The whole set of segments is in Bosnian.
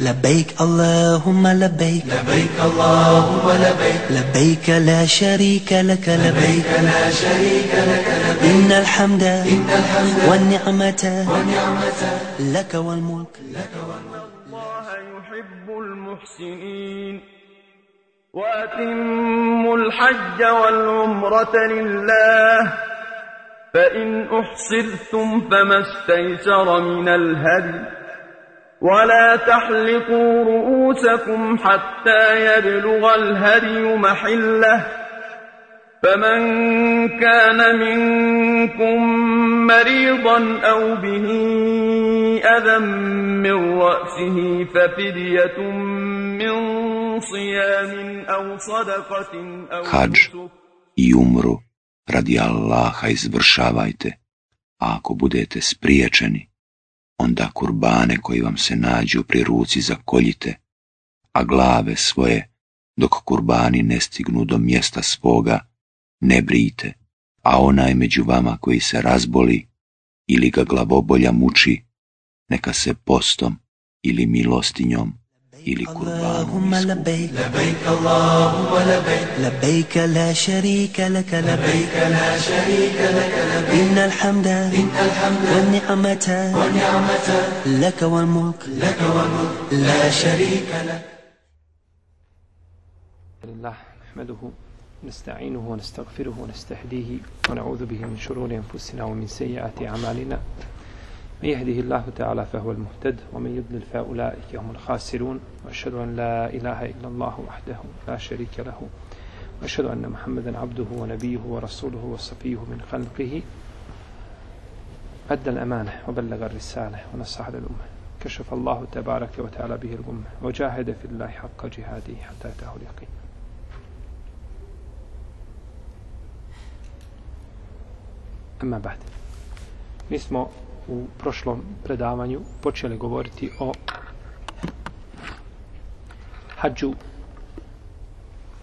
لبيك اللهم لبيك. لبيك اللهم لبيك. لبيك لا شريك لك لبيك. لبيك لا شريك لك لبيك. إن الحمد إن الحمد والنعمة والنعمة لك والملك. الله يحب المحسنين. وأتموا الحج والعمرة لله. فإن أحصرتم فما استيسر من الهدي. ولا تحلقوا رؤوسكم حتى يبلغ الهدي محله فمن كان منكم مريضا أو به أذى من رأسه ففدية من صيام أو صدقة أو Hadž نسك. i umru. Radi Allaha izvršavajte, a ako budete spriječeni, onda kurbane koji vam se nađu pri ruci zakoljite, a glave svoje, dok kurbani ne stignu do mjesta svoga, ne brijte, a onaj među vama koji se razboli ili ga glavobolja muči, neka se postom ili milostinjom ili kurbanom اللهم. لبيك. لبيك اللهم لبيك. لبيك لا شريك لك لبيك. لبيك لا شريك لك لبيك. إن الحمد إن الحمد والنعمة والنعمة لك والملك. لك والملك. لا شريك لك. لله نحمده نستعينه ونستغفره ونستهديه ونعوذ به من شرور أنفسنا ومن سيئات أعمالنا. من يهده الله تعالى فهو المهتد ومن يضلل فأولئك هم الخاسرون. وأشهد أن لا إله إلا الله وحده لا شريك له. وأشهد أن محمدا عبده ونبيه ورسوله وصفيه من خلقه. أدى الأمانة وبلغ الرسالة ونصح للأمة. كشف الله تبارك وتعالى به الأمة وجاهد في الله حق جهاده حتى أتاه اليقين. Amma ba'd. Mi smo u prošlom predavanju počeli govoriti o hađu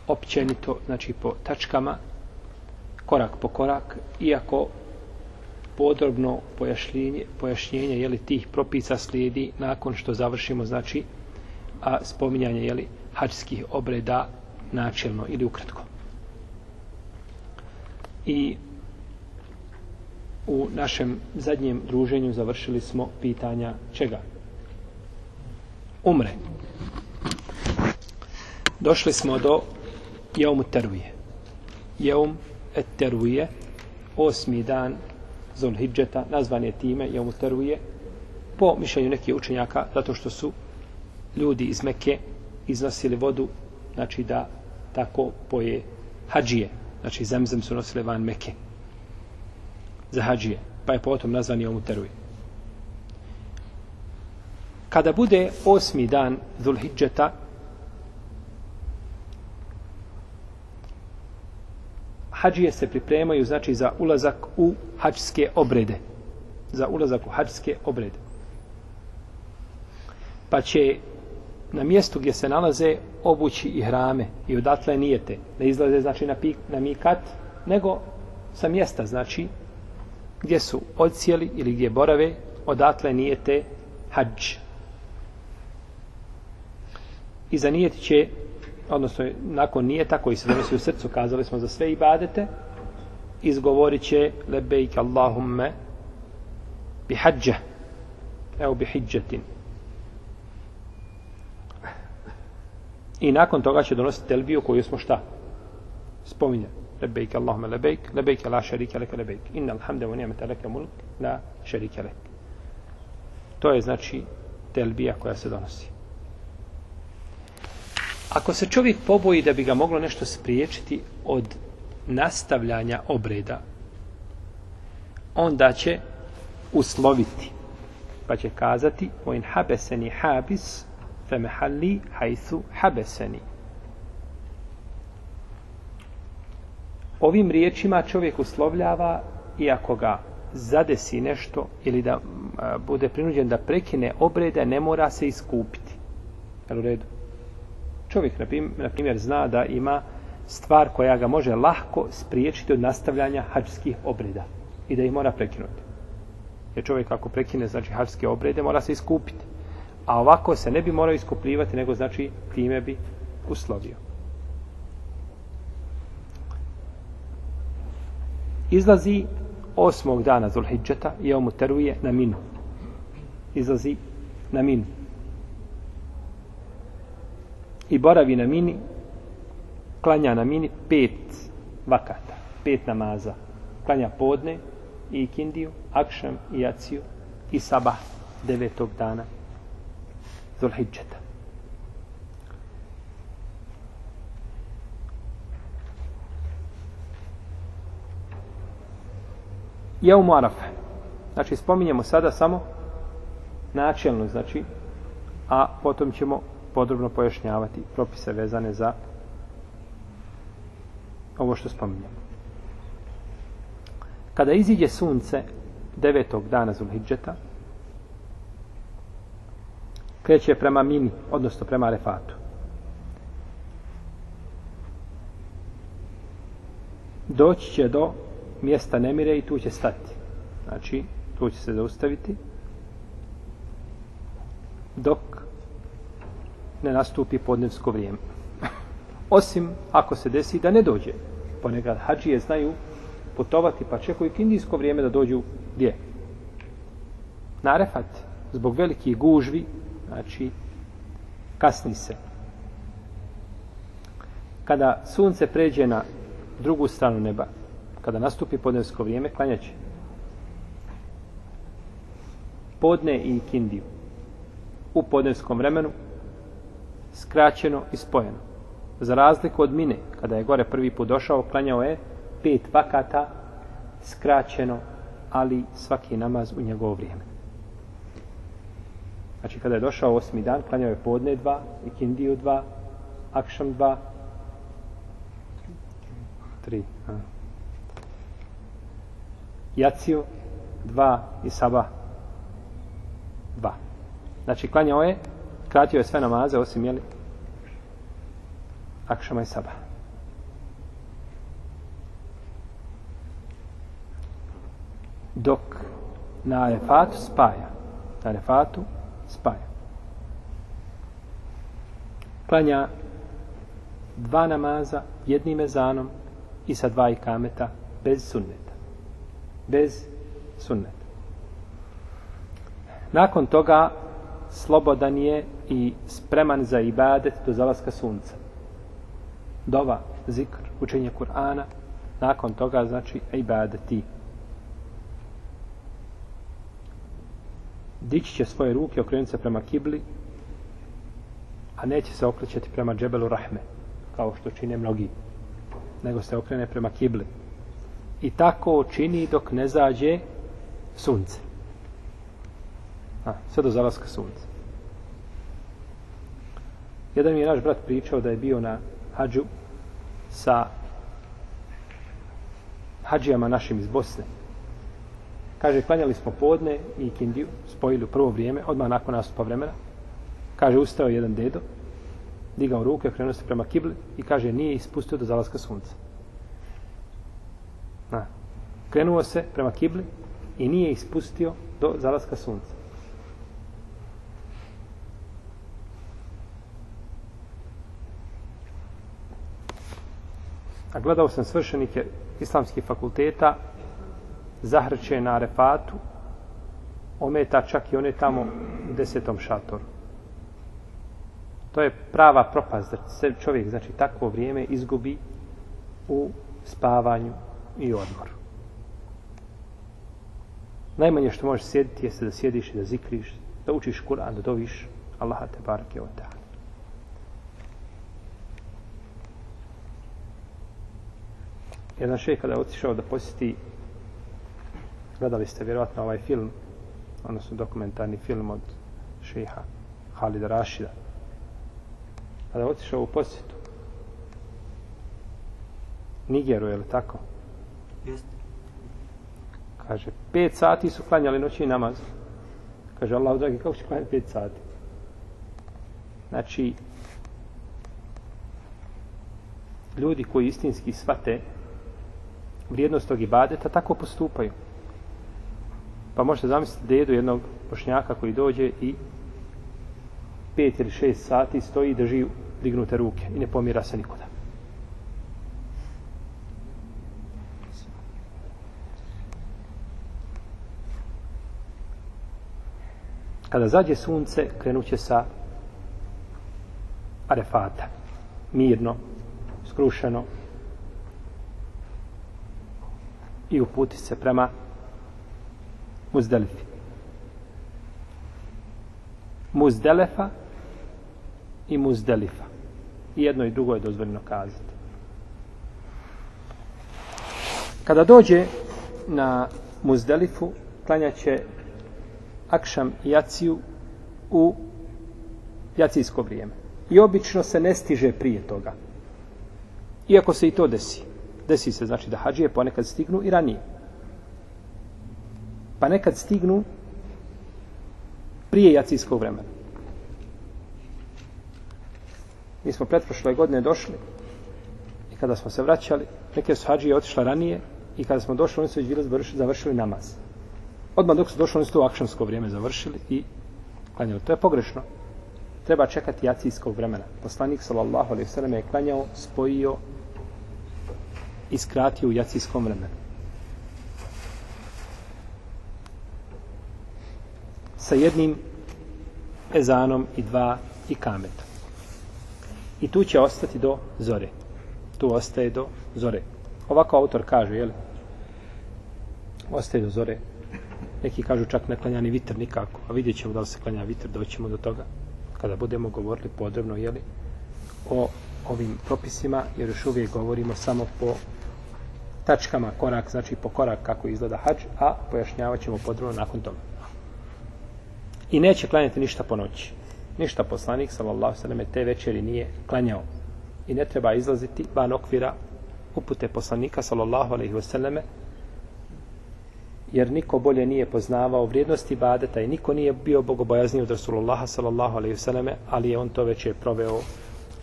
općenito, znači po tačkama, korak po korak, iako podrobno pojašnjenje, pojašnjenje jeli, tih propisa slijedi nakon što završimo, znači, a spominjanje jeli, hađskih obreda načelno ili ukratko. I u našem zadnjem druženju završili smo pitanja čega? Umre. Došli smo do Jeum Tervije. Jeum et Tervije, osmi dan Zulhidžeta, nazvan je time Jeum Tervije, po mišljenju nekih učenjaka, zato što su ljudi iz Mekke iznosili vodu, znači da tako poje hađije, znači zemzem su nosili van Mekke za hađije, pa je potom nazvan Jomu Teruji. Kada bude osmi dan Zulhidžeta, hađije se pripremaju, znači, za ulazak u hađske obrede. Za ulazak u hađske obrede. Pa će na mjestu gdje se nalaze obući i hrame i odatle nijete. Ne izlaze, znači, na, pik, na mikat, nego sa mjesta, znači, gdje su odsjeli ili gdje borave, odatle nijete hađ. I za nijeti će, odnosno nakon nijeta koji se donosi u srcu, kazali smo za sve ibadete, izgovorit će lebejk Allahumme bi hađa, evo bi hijđetin. I nakon toga će donositi telbiju koju smo šta? Spominjali. لبيك اللهم لبيك لبيك لا شريك لك لبيك إن الحمد ونعمة لك ملك لا شريك لك to je znači telbija koja se donosi ako se čovjek poboji da bi ga moglo nešto spriječiti od nastavljanja obreda onda će usloviti pa će kazati o in habeseni habis fe mehalli Ovim riječima čovjek uslovljava, ako ga zadesi nešto ili da bude prinuđen da prekine obrede, ne mora se iskupiti. Jel u redu? Čovjek, na primjer, zna da ima stvar koja ga može lahko spriječiti od nastavljanja hađskih obreda i da ih mora prekinuti. Jer čovjek ako prekine znači hađske obrede mora se iskupiti. A ovako se ne bi morao iskupljivati nego znači time bi uslovio. Izlazi osmog dana Zulhidžeta i mu teruje na minu. Izlazi na minu. I boravi na mini, klanja na mini pet vakata, pet namaza. Klanja podne i kindiju, akšam i jaciju i sabah devetog dana Zulhidžeta. Jeumu Arafe. Znači, spominjemo sada samo načelno, znači, a potom ćemo podrobno pojašnjavati propise vezane za ovo što spominjemo. Kada iziđe sunce devetog dana Zulhidžeta, kreće prema Mini, odnosno prema Arefatu. Doći će do mjesta nemire i tu će stati. Znači, tu će se zaustaviti dok ne nastupi podnevsko vrijeme. Osim ako se desi da ne dođe. Ponekad hađije znaju putovati pa čekaju kindijsko vrijeme da dođu gdje? Na Arefat, zbog velikih gužvi, znači kasni se. Kada sunce pređe na drugu stranu neba, kada nastupi podnevsko vrijeme, klanjaće. Podne i kindiju. U podnevskom vremenu, skraćeno i spojeno. Za razliku od mine, kada je gore prvi put došao, klanjao je pet vakata, skraćeno, ali svaki namaz u njegovo vrijeme. Znači, kada je došao osmi dan, klanjao je podne dva, i dva, akšam dva, tri, a jaciju, dva i saba, dva. Znači, klanjao je, kratio je sve namaze, osim, jeli, akšama i saba. Dok na arefatu spaja. Na arefatu spaja. Klanja dva namaza jednim ezanom i sa dva ikameta bez sunneta. Bez sunneta. Nakon toga slobodan je i spreman za ibadet do zalaska sunca. Dova, zikr, učenje Kur'ana, nakon toga znači ibadeti. Dići će svoje ruke, okrenuti se prema kibli, a neće se okrećati prema džebelu rahme, kao što čine mnogi, nego se okrene prema kibli. I tako čini dok ne zađe sunce. A, sve do zalaska sunca. Jedan mi je naš brat pričao da je bio na hađu sa hađijama našim iz Bosne. Kaže, klanjali smo podne i kindiju, spojili u prvo vrijeme, odmah nakon nastupa vremena. Kaže, ustao jedan dedo, digao ruke, krenuo se prema kibli i kaže, nije ispustio do zalaska sunca. Na. Krenuo se prema kibli i nije ispustio do zalaska sunca. A gledao sam svršenike islamskih fakulteta, zahrče na refatu ometa čak i one tamo u desetom šatoru. To je prava propast da se čovjek, znači, takvo vrijeme izgubi u spavanju i odmor. Najmanje što možeš sjediti jeste da sjediš i da zikriš, da učiš Kur'an, da doviš Allaha te barake od ta'ala. Jedan šejh kada je otišao da posjeti gledali ste vjerojatno ovaj film odnosno dokumentarni film od šeha Halida Rašida kada je otišao u posjetu Nigeru, je li tako? Jeste. Kaže, pet sati su klanjali noćni namaz. Kaže, Allah, dragi, kako će klanjati pet sati? Znači, ljudi koji istinski svate vrijednost tog ibadeta, tako postupaju. Pa možete zamisliti dedu jednog bošnjaka koji dođe i pet ili šest sati stoji i drži dignute ruke i ne pomira se nikuda. Kada zađe sunce, krenuće sa arefata. Mirno, skrušeno i uputi se prema Muzdelifi. Muzdelefa i Muzdelifa. I jedno i drugo je dozvoljeno kazati. Kada dođe na Muzdelifu, klanjaće Akšam i Jaciju u jacijsko vrijeme. I obično se ne stiže prije toga. Iako se i to desi. Desi se znači da hađije ponekad stignu i ranije. Pa nekad stignu prije jacijskog vremena. Mi smo pretprošle godine došli i kada smo se vraćali, neke su hađije otišle ranije i kada smo došli, oni su već bili završili, završili namaz. Odmah dok su došli, oni su to akšansko vrijeme završili i klanjali. To je pogrešno. Treba čekati jacijskog vremena. Poslanik, sallallahu alaihi sallam, je klanjao, spojio i skratio u jacijskom vremenu. Sa jednim ezanom i dva i kametom. I tu će ostati do zore. Tu ostaje do zore. Ovako autor kaže, jel? Ostaje do zore. Neki kažu čak ne klanja ni vitr nikako. A vidjet ćemo da li se klanja vitr, doćemo do toga. Kada budemo govorili podrobno, jeli? O ovim propisima, jer još uvijek govorimo samo po tačkama, korak, znači po korak kako izgleda hađ, a pojašnjavat ćemo podrobno nakon toga. I neće klanjati ništa po noći. Ništa poslanik, sallallahu sallam, te večeri nije klanjao. I ne treba izlaziti van okvira upute poslanika, sallallahu alaihi wasallame, jer niko bolje nije poznavao vrijednosti badeta i niko nije bio bogobojazniji od Rasulullaha, sallallahu alaihi vseleme, ali je on to već je proveo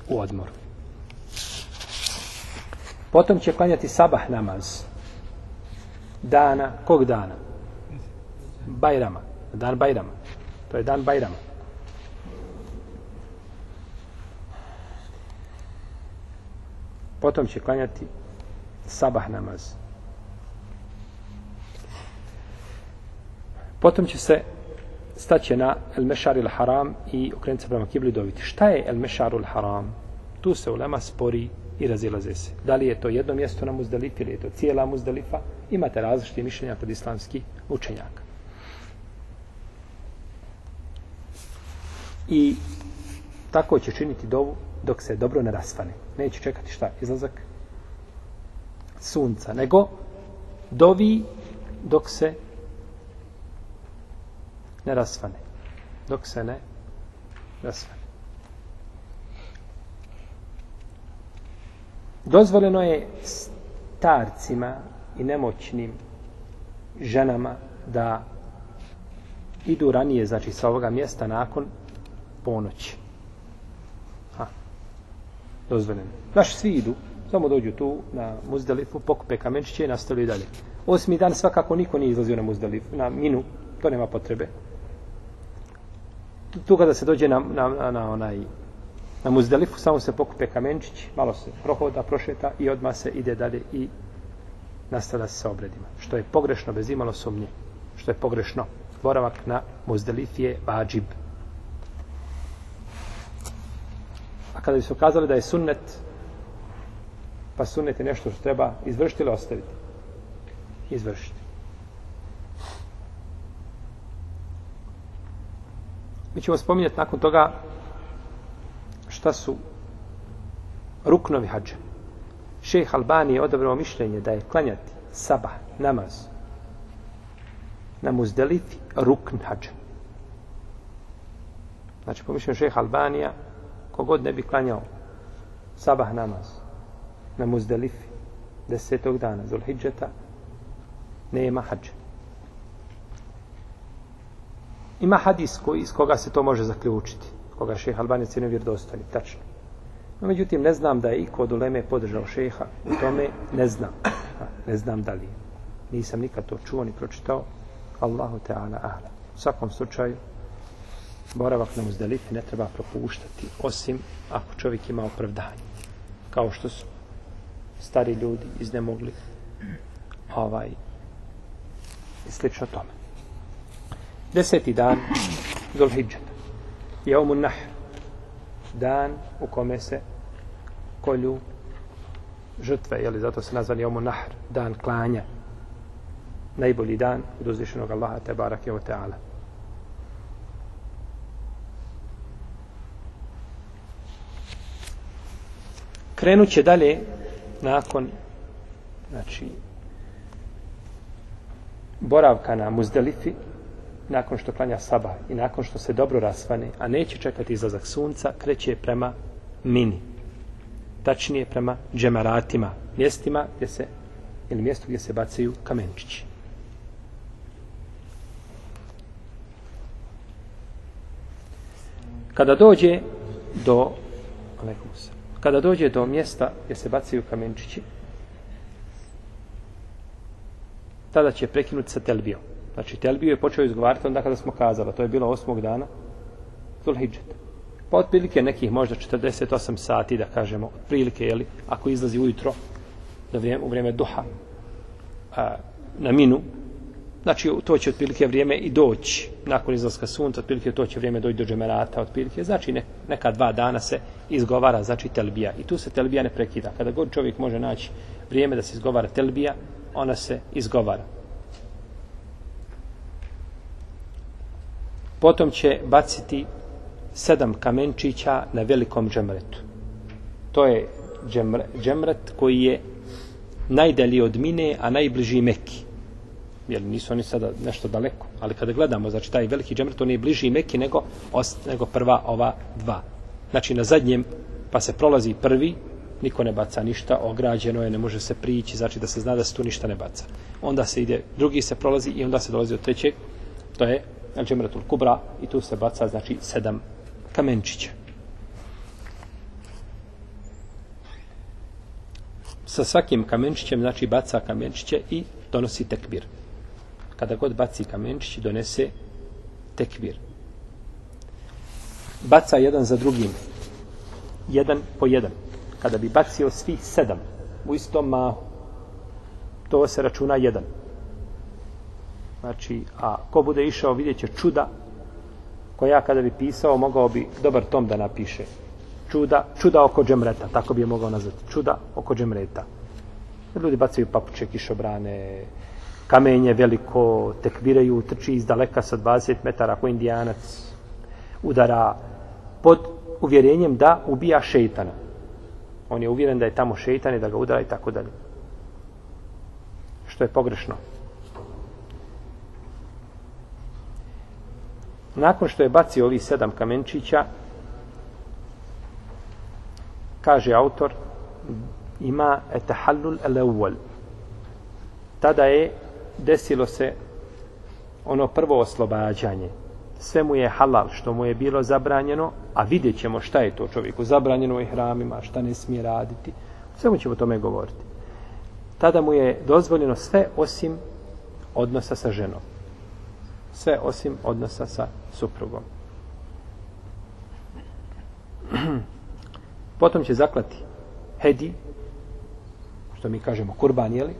u odmoru. Potom će klanjati sabah namaz. Dana, kog dana? Bajrama. Dan Bajrama. To je dan Bajrama. Potom će klanjati sabah namaz. Potom će se staće na El Mešar il Haram i okrenuti se prema kibli dobiti. Šta je El Mešar il Haram? Tu se ulema spori i razilaze se. Da li je to jedno mjesto na Muzdalifi ili je to cijela Muzdalifa? Imate različite mišljenja kod islamskih učenjaka. I tako će činiti dovu dok se dobro ne rasvane. Neće čekati šta? Izlazak sunca. Nego dovi dok se ne rasvane. Dok se ne rasvane. Dozvoljeno je starcima i nemoćnim ženama da idu ranije, znači sa ovoga mjesta nakon ponoći. Ha. Dozvoljeno. Naši svi idu, samo dođu tu na Muzdalifu, pokupe kamenčiće i nastavljaju dalje. Osmi dan svakako niko nije izlazio na Muzdalifu, na minu, to nema potrebe. Tu, kada se dođe na, na, na, na onaj na Muzdalifu samo se pokupe kamenčić, malo se prohoda, prošeta i odma se ide dalje i nastavlja se sa obredima. Što je pogrešno bez imalo sumnje. Što je pogrešno. Boravak na Muzdalifi je vađib. A kada bi se ukazali da je sunnet, pa sunnet je nešto što treba izvršiti ili ostaviti? Izvršiti. Mi ćemo spominjati nakon toga šta su ruknovi hađa. Šejh Albani je odabrao mišljenje da je klanjati sabah, namaz na muzdelifi rukn hađa. Znači, pomišljeno šejh Albanija, kogod ne bi klanjao sabah namaz na muzdelifi desetog dana Zulhidžeta, nema hađa. Ima hadis koji, iz koga se to može zaključiti. Koga šeha Albani cijene vjerodostojni, tačno. No, međutim, ne znam da je i kod uleme podržao šeha. U tome ne znam. Ne znam da li je. Nisam nikad to čuo ni pročitao. Allahu Teala ahla. U svakom slučaju, boravak na muzdalifi ne treba propuštati, osim ako čovjek ima opravdanje. Kao što su stari ljudi iznemogli ovaj i slično tome. Deseti dan Zulhidžeta. Jaumun Nahr. Dan u kome se kolju žrtve, jeli zato se nazvali Jaumun Nahr, dan klanja. Najbolji dan od uzvišenog Allaha te barake o teala. Krenut će dalje nakon znači boravka na Muzdelifi nakon što klanja sabah i nakon što se dobro rasvane, a neće čekati izlazak sunca, kreće prema mini. Tačnije prema džemaratima, mjestima gdje se, ili mjestu gdje se bacaju kamenčići. Kada dođe do kada dođe do mjesta gdje se bacaju kamenčići, tada će prekinuti sa telbijom. Znači, telbiju je počeo izgovarati onda kada smo kazali, to je bilo osmog dana, Zulhidžeta. Pa otprilike nekih možda 48 sati, da kažemo, otprilike, jeli, ako izlazi ujutro, da vrijeme, u vrijeme duha, a, na minu, znači, to će otprilike vrijeme i doći, nakon izlaska sunca, otprilike to će vrijeme doći do džemerata, otprilike, znači, ne, neka dva dana se izgovara, znači, telbija. I tu se telbija ne prekida. Kada god čovjek može naći vrijeme da se izgovara telbija, ona se izgovara. Potom će baciti sedam kamenčića na velikom džemretu. To je džemre, džemret koji je najdalji od mine, a najbliži meki. Jer nisu oni sada nešto daleko. Ali kada gledamo, znači taj veliki džemret, on je bliži meki nego, os, nego prva ova dva. Znači na zadnjem, pa se prolazi prvi, niko ne baca ništa, ograđeno je, ne može se prići, znači da se zna da se tu ništa ne baca. Onda se ide, drugi se prolazi i onda se dolazi do trećeg, to je Znači, Al-đemratul kubra i tu se baca znači sedam kamenčića. Sa svakim kamenčićem znači baca kamenčiće i donosi tekbir. Kada god baci kamenčić donese tekbir. Baca jedan za drugim. Jedan po jedan. Kada bi bacio svih sedam u istom mahu, to se računa jedan. Znači, a ko bude išao vidjet će čuda koja kada bi pisao mogao bi dobar tom da napiše. Čuda, čuda oko džemreta, tako bi je mogao nazvati. Čuda oko džemreta. Ljudi bacaju papuče, kišobrane, kamenje veliko, tekviraju, trči iz daleka sa 20 metara ako indijanac udara pod uvjerenjem da ubija šeitana. On je uvjeren da je tamo šeitan i da ga udara i tako dalje. Što je pogrešno. Nakon što je bacio ovih sedam kamenčića kaže autor ima etahallul elewal tada je desilo se ono prvo oslobađanje. Sve mu je halal što mu je bilo zabranjeno a vidjet ćemo šta je to čovjeku zabranjeno u hramima šta ne smije raditi. Sve mu ćemo o tome govoriti. Tada mu je dozvoljeno sve osim odnosa sa ženom sve osim odnosa sa suprugom. Potom će zaklati hedi, što mi kažemo kurban, jeli?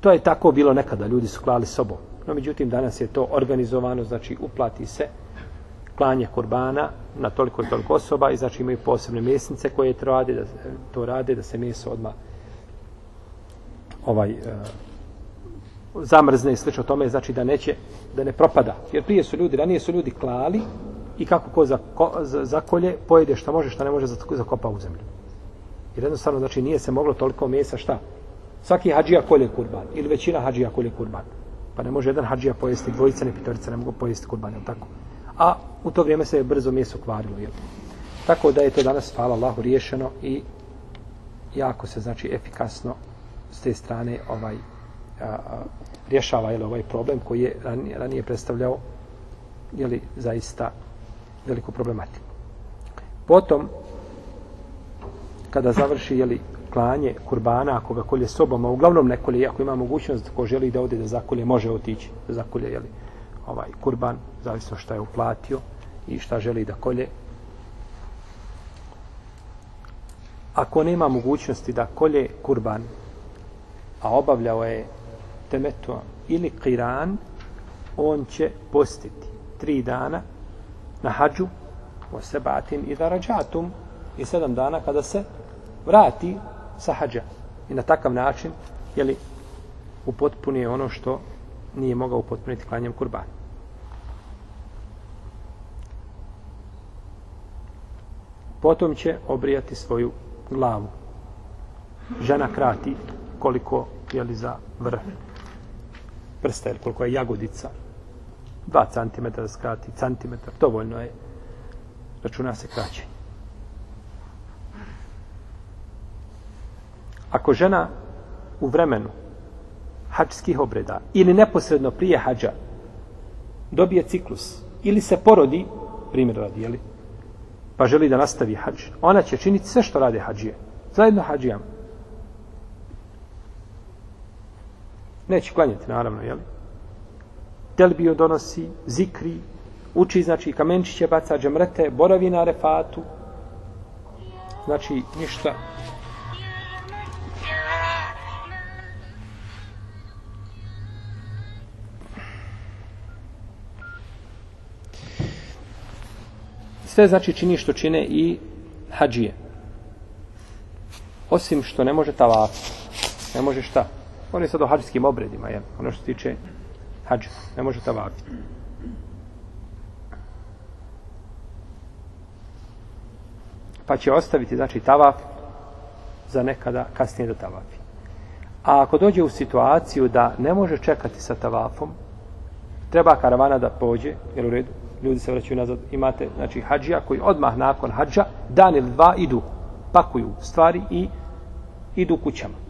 To je tako bilo nekada, ljudi su klali sobom. No, međutim, danas je to organizovano, znači uplati se klanje kurbana na toliko i toliko osoba i znači imaju posebne mjesnice koje to rade, da, to rade, da se meso odmah ovaj, uh, zamrzne i slično tome, znači da neće, da ne propada. Jer prije su ljudi, ranije su ljudi klali i kako ko za, za, za kolje pojede šta može, šta ne može, zakopa u zemlju. Jer jednostavno, znači nije se moglo toliko mesa šta. Svaki hađija kolje kurban ili većina hađija kolje kurban. Pa ne može jedan hađija pojesti, dvojica ne pitorica ne mogu pojesti kurban, tako? A u to vrijeme se je brzo meso kvarilo, jel? Tako da je to danas, hvala Allahu, riješeno i jako se, znači, efikasno s te strane ovaj a, a, rješava jel, ovaj problem koji je ranije, ranije predstavljao jeli, zaista veliku problematiku. Potom, kada završi jeli, klanje kurbana, ako ga kolje sobom, a uglavnom ne kolje, ako ima mogućnost, ko želi da ode da zakolje, može otići da zakolje jeli, ovaj kurban, zavisno šta je uplatio i šta želi da kolje. Ako nema mogućnosti da kolje kurban, a obavljao je temetua ili qiran, on će postiti tri dana na hađu o sebatin i darađatum i sedam dana kada se vrati sa hađa. I na takav način, jeli, upotpunije ono što nije mogao upotpuniti klanjem kurbana. Potom će obrijati svoju glavu. Žena krati koliko je li za vrh prsta, ili koliko je jagodica. 2 cm da skrati, centimetar, dovoljno je. Računa se kraće. Ako žena u vremenu hađskih obreda ili neposredno prije hađa dobije ciklus ili se porodi, primjer radi, jeli, pa želi da nastavi hađ, ona će činiti sve što rade hađije. Zajedno hađijama. Neće klanjati, naravno, jel? Telbio donosi, zikri, uči, znači, kamenčiće baca, džemrete, boravi na refatu. Znači, ništa. Sve znači čini što čine i hađije. Osim što ne može tavaf. Ne može šta? On je sad o hađskim obredima, je. ono što se tiče hađa. Ne može tavafiti. Pa će ostaviti, znači, tavaf za nekada kasnije da tavafi. A ako dođe u situaciju da ne može čekati sa tavafom, treba karavana da pođe, jer u redu, ljudi se vraćaju nazad, imate, znači, hađija koji odmah nakon hađa, dan ili dva idu, pakuju stvari i idu kućama.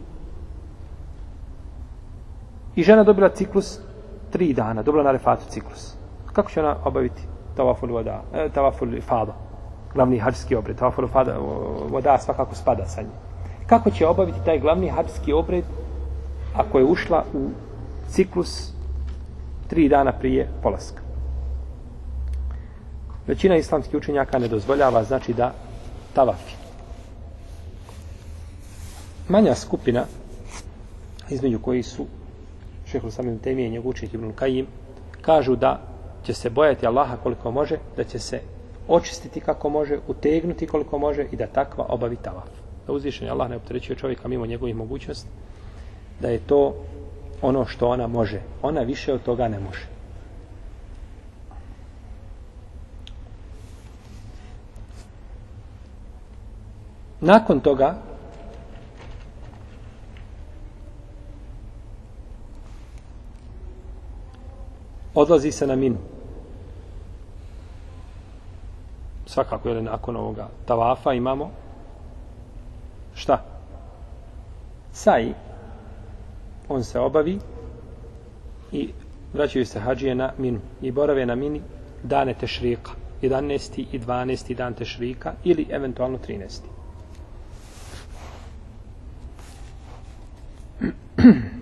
I žena dobila ciklus tri dana, dobila na refatu ciklus. Kako će ona obaviti tavaful voda, e, tavaful fada, glavni hađski obred, tavaful fada, voda svakako spada sa njim. Kako će obaviti taj glavni hađski obred ako je ušla u ciklus tri dana prije polaska? Većina islamskih učenjaka ne dozvoljava, znači da tavafi. Manja skupina, između koji su šehr samim temije i njegov učenik Ibn Kajim, kažu da će se bojati Allaha koliko može, da će se očistiti kako može, utegnuti koliko može i da takva obavi tavaf. Da uzvišenje Allah ne opterećuje čovjeka mimo njegovih mogućnosti, da je to ono što ona može. Ona više od toga ne može. Nakon toga, odlazi se na minu. Svakako, jel, nakon ovoga tavafa imamo šta? Saji. on se obavi i vraćaju se hađije na minu i borave na mini dane tešrika. 11. i 12. dan tešrika ili eventualno 13.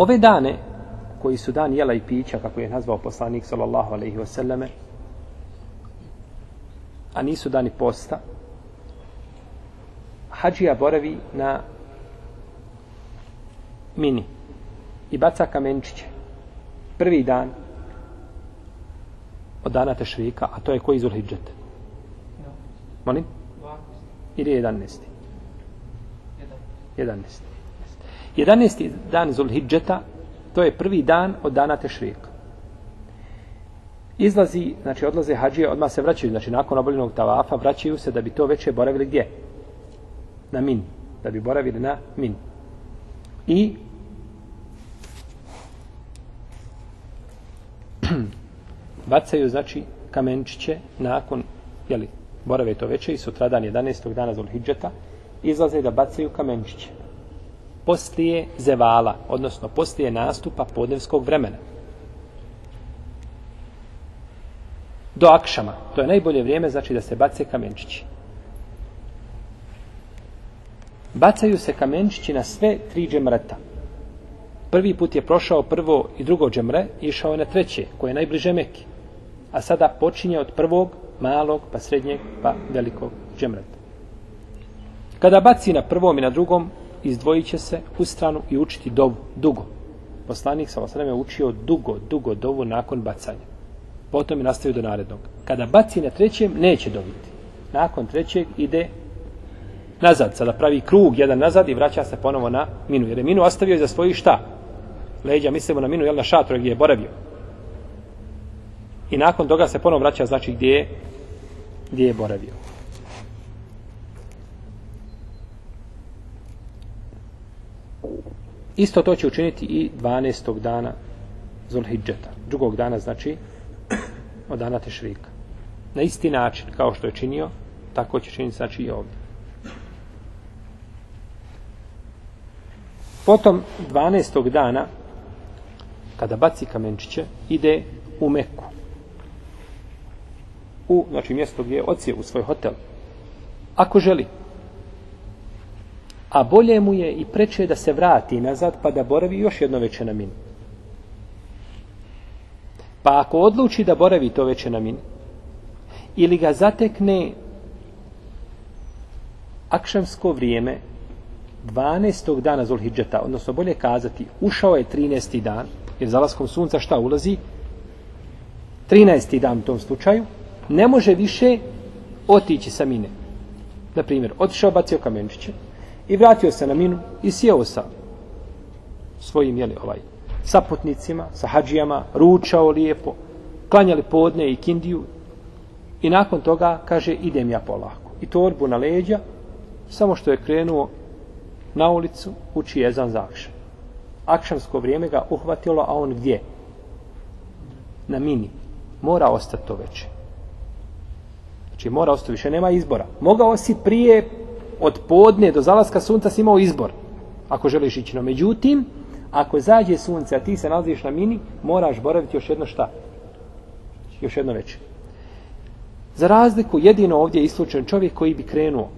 Ove dane, koji su dan jela i pića, kako je nazvao poslanik sallallahu alaihi wasallame, a nisu dani posta, hađija boravi na mini i baca kamenčiće. Prvi dan od dana tešrika, a to je koji izul hijđet? Molim? Ili 11. 11. 11. dan Zulhidžeta, to je prvi dan od dana Tešrika. Izlazi, znači odlaze hađije, odmah se vraćaju, znači nakon obavljenog tavafa vraćaju se da bi to veće boravili gdje? Na min. Da bi boravili na min. I bacaju, znači, kamenčiće nakon, jeli, borave to veće i sutradan 11. dana Zulhidžeta, izlaze da bacaju kamenčiće poslije zevala, odnosno poslije nastupa podnevskog vremena. do akšama. To je najbolje vrijeme, znači da se bace kamenčići. Bacaju se kamenčići na sve tri džemreta. Prvi put je prošao prvo i drugo džemre, išao je na treće, koje je najbliže Meki. A sada počinje od prvog, malog, pa srednjeg, pa velikog džemreta. Kada baci na prvom i na drugom, izdvojit će se u stranu i učiti dovu, dugo. Poslanik sa osrem je učio dugo, dugo dovu nakon bacanja. Potom je nastavio do narednog. Kada baci na trećem, neće dobiti. Nakon trećeg ide nazad. Sada pravi krug jedan nazad i vraća se ponovo na minu. Jer je minu ostavio za svoji šta? Leđa, mislimo na minu, jel na šatru gdje je boravio. I nakon toga se ponovo vraća, znači gdje je, gdje je boravio. Isto to će učiniti i 12. dana Zulhidžeta. Drugog dana, znači, od dana Tešrika. Na isti način, kao što je činio, tako će činiti, znači, i ovdje. Potom, 12. dana, kada baci kamenčiće, ide u Meku. U, znači, mjesto gdje je ocije u svoj hotel. Ako želi, a bolje mu je i preče da se vrati nazad pa da boravi još jedno veče na min. Pa ako odluči da boravi to veče na min, ili ga zatekne akšamsko vrijeme 12. dana Zulhidžeta, odnosno bolje kazati, ušao je 13. dan, jer zalaskom sunca šta ulazi? 13. dan u tom slučaju, ne može više otići sa mine. Na primjer, otišao, bacio kamenčiće, i vratio se na minu i sjeo sa svojim jeli, ovaj, saputnicima, sa hađijama, ručao lijepo, klanjali podne i kindiju i nakon toga kaže idem ja polako. I torbu na leđa, samo što je krenuo na ulicu, uči jezan za akšan. Akšansko vrijeme ga uhvatilo, a on gdje? Na mini. Mora ostati to veće. Znači mora ostati više, nema izbora. Mogao si prije od podne do zalaska sunca si imao izbor. Ako želiš ići no. Međutim, ako zađe sunce, a ti se nalaziš na mini, moraš boraviti još jedno šta? Još jedno večer. Za razliku, jedino ovdje je islučen čovjek koji bi krenuo,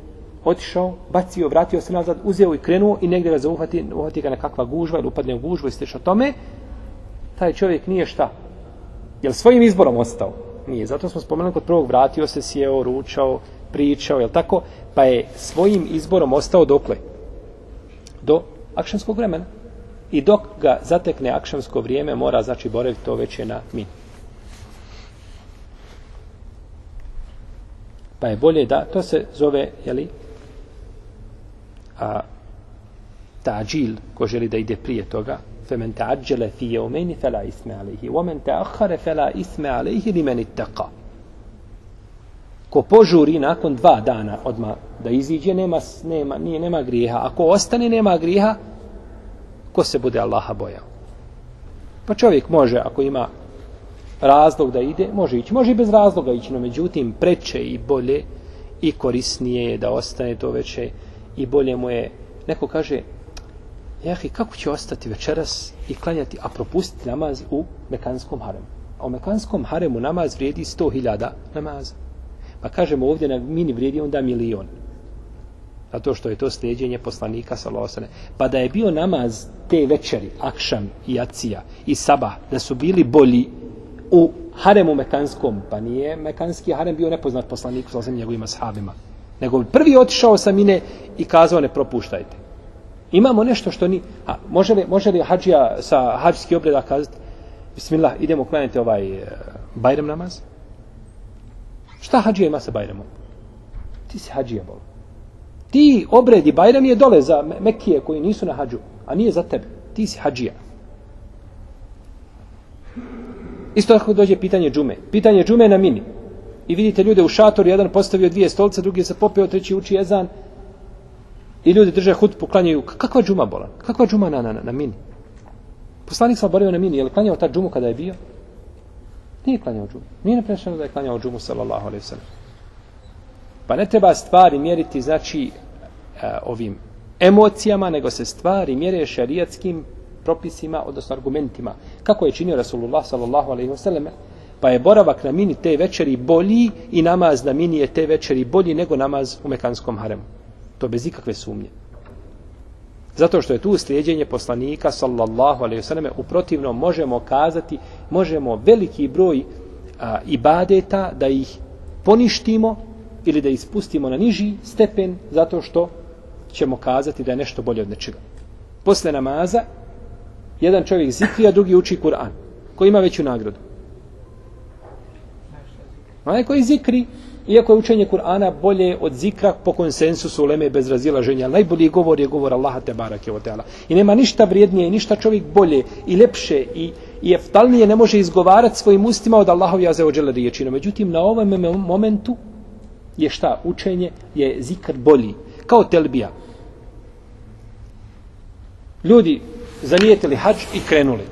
otišao, bacio, vratio se nazad, uzeo i krenuo i negdje ga zauhvati, uhvati ga nekakva gužva ili upadne u gužvu i slično tome, taj čovjek nije šta? Jel svojim izborom ostao? Nije. Zato smo spomenuli kod prvog vratio se, sjeo, ručao, pričao, je tako? Pa je svojim izborom ostao dokle? Do akšamskog vremena. I dok ga zatekne akšamsko vrijeme, mora, znači, boraviti to već je na min. Pa je bolje da, to se zove, jeli, a, tađil, ko želi da ide prije toga, femen ta'ađele fi jeumeni fela isme alaihi, omen ta'ahare fela isme alaihi li meni ko požuri nakon dva dana odma da iziđe, nema, nema, nije, nema grijeha. Ako ostane, nema grijeha, ko se bude Allaha bojao? Pa čovjek može, ako ima razlog da ide, može ići. Može i bez razloga ići, no međutim, preče i bolje i korisnije je da ostane to veće i bolje mu je, neko kaže, jahi, kako će ostati večeras i klanjati, a propustiti namaz u Mekanskom haremu? A u Mekanskom haremu namaz vrijedi 100.000 namaza. Pa kažemo ovdje na mini vrijedi onda milion. Zato što je to sljeđenje poslanika sa Losane. Pa da je bio namaz te večeri, akšam i acija i saba, da su bili bolji u haremu mekanskom, pa nije mekanski harem bio nepoznat poslaniku sa osim njegovima sahabima. Nego prvi otišao sa mine i kazao ne propuštajte. Imamo nešto što ni... A, može, li, može li hađija sa hađski obreda kazati Bismillah, idemo klanjati ovaj eh, Bajram namaz? Šta hađija ima sa Bajramom? Ti si hađija, bol. Ti obredi Bajram je dole za Mekije koji nisu na hađu, a nije za tebe. Ti si hađija. Isto tako dođe pitanje džume. Pitanje džume na mini. I vidite ljude u šatoru, jedan postavio dvije stolice, drugi se popeo, treći uči jezan. I ljudi drže hutbu, klanjaju. Kakva džuma bola? Kakva džuma na, na, na mini? Poslanik sam borio na mini. Je li klanjao ta džumu kada je bio? Nije klanjao džumu. Nije ne da je klanjao džumu, sallallahu alaihi sallam. Pa ne treba stvari mjeriti, znači, e, ovim emocijama, nego se stvari mjere šarijatskim propisima, odnosno argumentima. Kako je činio Rasulullah, sallallahu alaihi sallam, Pa je boravak na mini te večeri bolji i namaz na mini je te večeri bolji nego namaz u Mekanskom haremu. To bez ikakve sumnje. Zato što je tu slijedjenje poslanika sallallahu alejhi ve selleme u protivnom možemo kazati možemo veliki broj a, ibadeta da ih poništimo ili da ispustimo na niži stepen zato što ćemo kazati da je nešto bolje od nečega. Posle namaza jedan čovjek zikri, a drugi uči Kur'an Ko ima veću nagradu. Onaj koji zikri, iako je učenje Kur'ana bolje od zikra po konsensusu uleme bez razilaženja, najbolji govor je govor Allaha te barake o teala. I nema ništa vrijednije, ništa čovjek bolje i lepše i, i eftalnije ne može izgovarati svojim ustima od Allahovi azeođele riječi. No, međutim, na ovom momentu je šta? Učenje je zikr bolji. Kao telbija. Ljudi zanijetili hađ i krenuli.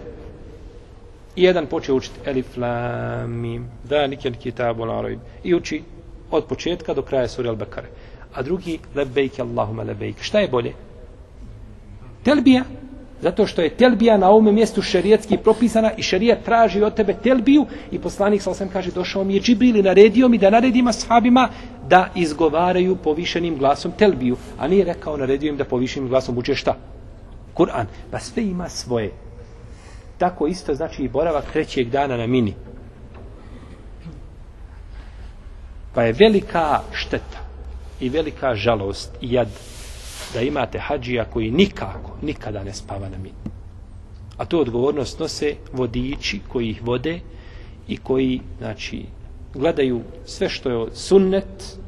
I jedan počeo učiti Elif Lam Mim, Zalikel Kitabu Laroj i uči od početka do kraja sura Al-Bekare. A drugi Lebejk Allahumma Lebejk. Šta je bolje? Telbija. Zato što je telbija na ovom mjestu šerijetski propisana i šerijat traži od tebe telbiju i poslanik sam kaže došao mi je Džibril i naredio mi da naredim ashabima da izgovaraju povišenim glasom telbiju. A nije rekao naredio im da povišenim glasom uče šta? Kur'an. Pa sve ima svoje. Tako isto znači i boravak trećeg dana na mini. Pa je velika šteta i velika žalost i jad da imate hađija koji nikako, nikada ne spava na min. A tu odgovornost nose vodiči koji ih vode i koji, znači, gledaju sve što je sunnet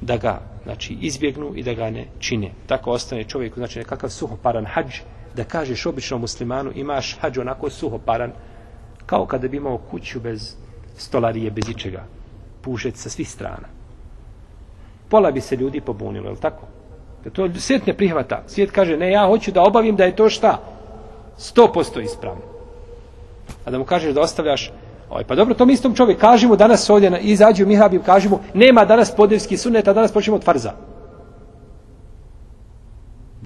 da ga, znači, izbjegnu i da ga ne čine. Tako ostane čovjek, znači, nekakav suhoparan hađ, da kažeš običnom muslimanu imaš hađ onako suhoparan kao kada bi imao kuću bez stolarije, bez ičega pušet sa svih strana pola bi se ljudi pobunilo, je tako? Da to svijet ne prihvata. Svijet kaže, ne, ja hoću da obavim da je to šta? 100% ispravno. A da mu kažeš da ostavljaš Oj, pa dobro, tom istom čovjek, kažemo danas ovdje, na, izađu u mihrab i kažemo, nema danas podevski sunet, a danas počnemo od farza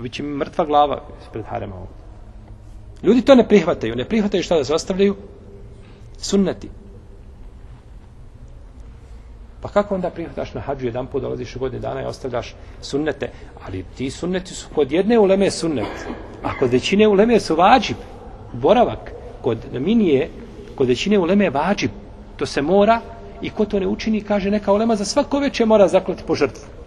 biće mi mrtva glava ispred harema ovdje. Ljudi to ne prihvataju. Ne prihvataju šta da se ostavljaju? Sunneti. Pa kako onda prihvataš na hađu jedan put, dolaziš u godine dana i ostavljaš sunnete? Ali ti sunneti su kod jedne uleme sunnet. A kod većine uleme su vađib. Boravak. Kod minije, kod većine uleme je vađib. To se mora i ko to ne učini, kaže neka ulema za svako veće mora zaklati po žrtvu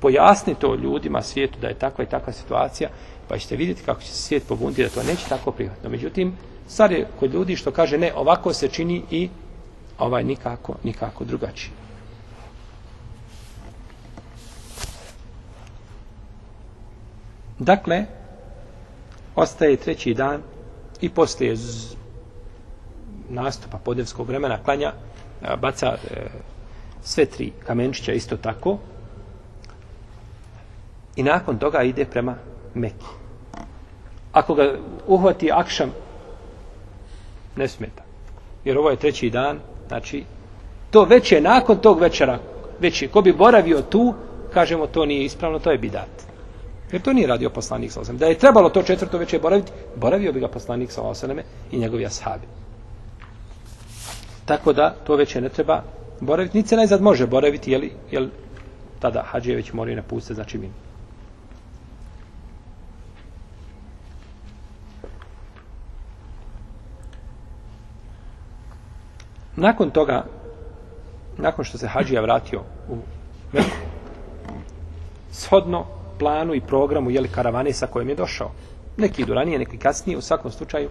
pojasni to ljudima svijetu da je takva i takva situacija, pa ćete vidjeti kako će se svijet pobuniti da to neće tako prihvatno. Međutim, sad je kod ljudi što kaže ne, ovako se čini i ovaj nikako, nikako drugačije. Dakle, ostaje treći dan i poslije nastupa podevskog vremena klanja, baca e, sve tri kamenčića isto tako, i nakon toga ide prema Meki. Ako ga uhvati akšam, ne smeta. Jer ovo je treći dan, znači, to već je nakon tog večera, već je, ko bi boravio tu, kažemo, to nije ispravno, to je bidat. Jer to nije radio poslanik sa Da je trebalo to četvrto večer boraviti, boravio bi ga poslanik sa osaneme i njegovi ashabi. Tako da, to već ne treba boraviti. Nice najzad može boraviti, jel, jel tada hađe već moraju napustiti, znači minu. Nakon toga, nakon što se Hadžija vratio u Meku, shodno planu i programu jeli karavane sa kojim je došao. Neki idu ranije, neki kasnije, u svakom slučaju,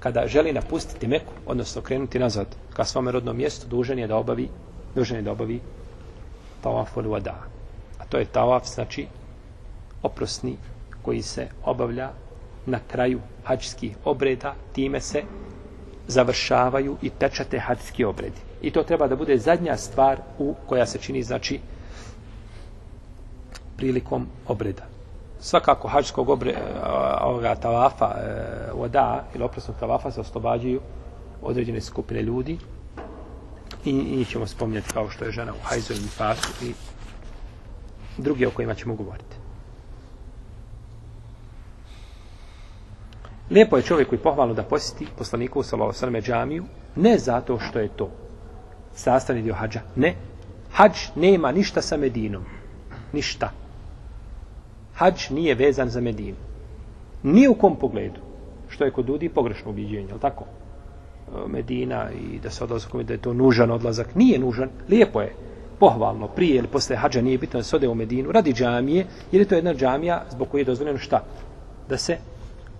kada želi napustiti Meku, odnosno krenuti nazad ka svome rodnom mjestu, dužan je da obavi, dužan je da obavi tawaf ul wada. A to je tawaf, znači, oprosni koji se obavlja na kraju hađskih obreda, time se završavaju i pečate hadijski obredi. I to treba da bude zadnja stvar u koja se čini, znači, prilikom obreda. Svakako, hađskog obre, e, ovoga tavafa, e, voda ili oprosnog tavafa se oslobađaju određene skupine ljudi i, i njih ćemo spominjati kao što je žena u hajzu i fasu i drugi o kojima ćemo govoriti. Lijepo je čovjeku i pohvalno da posjeti poslaniku sallallahu alejhi ve džamiju, ne zato što je to sastavni dio hadža, ne. Hadž nema ništa sa Medinom. Ništa. Hadž nije vezan za Medinu. Ni u kom pogledu. Što je kod ljudi pogrešno ubiđenje, je tako? Medina i da se odlazak da je to nužan odlazak. Nije nužan, lijepo je. Pohvalno, prije ili posle hađa nije bitno da se ode u Medinu, radi džamije, jer je to jedna džamija zbog koje je dozvoljeno šta? Da se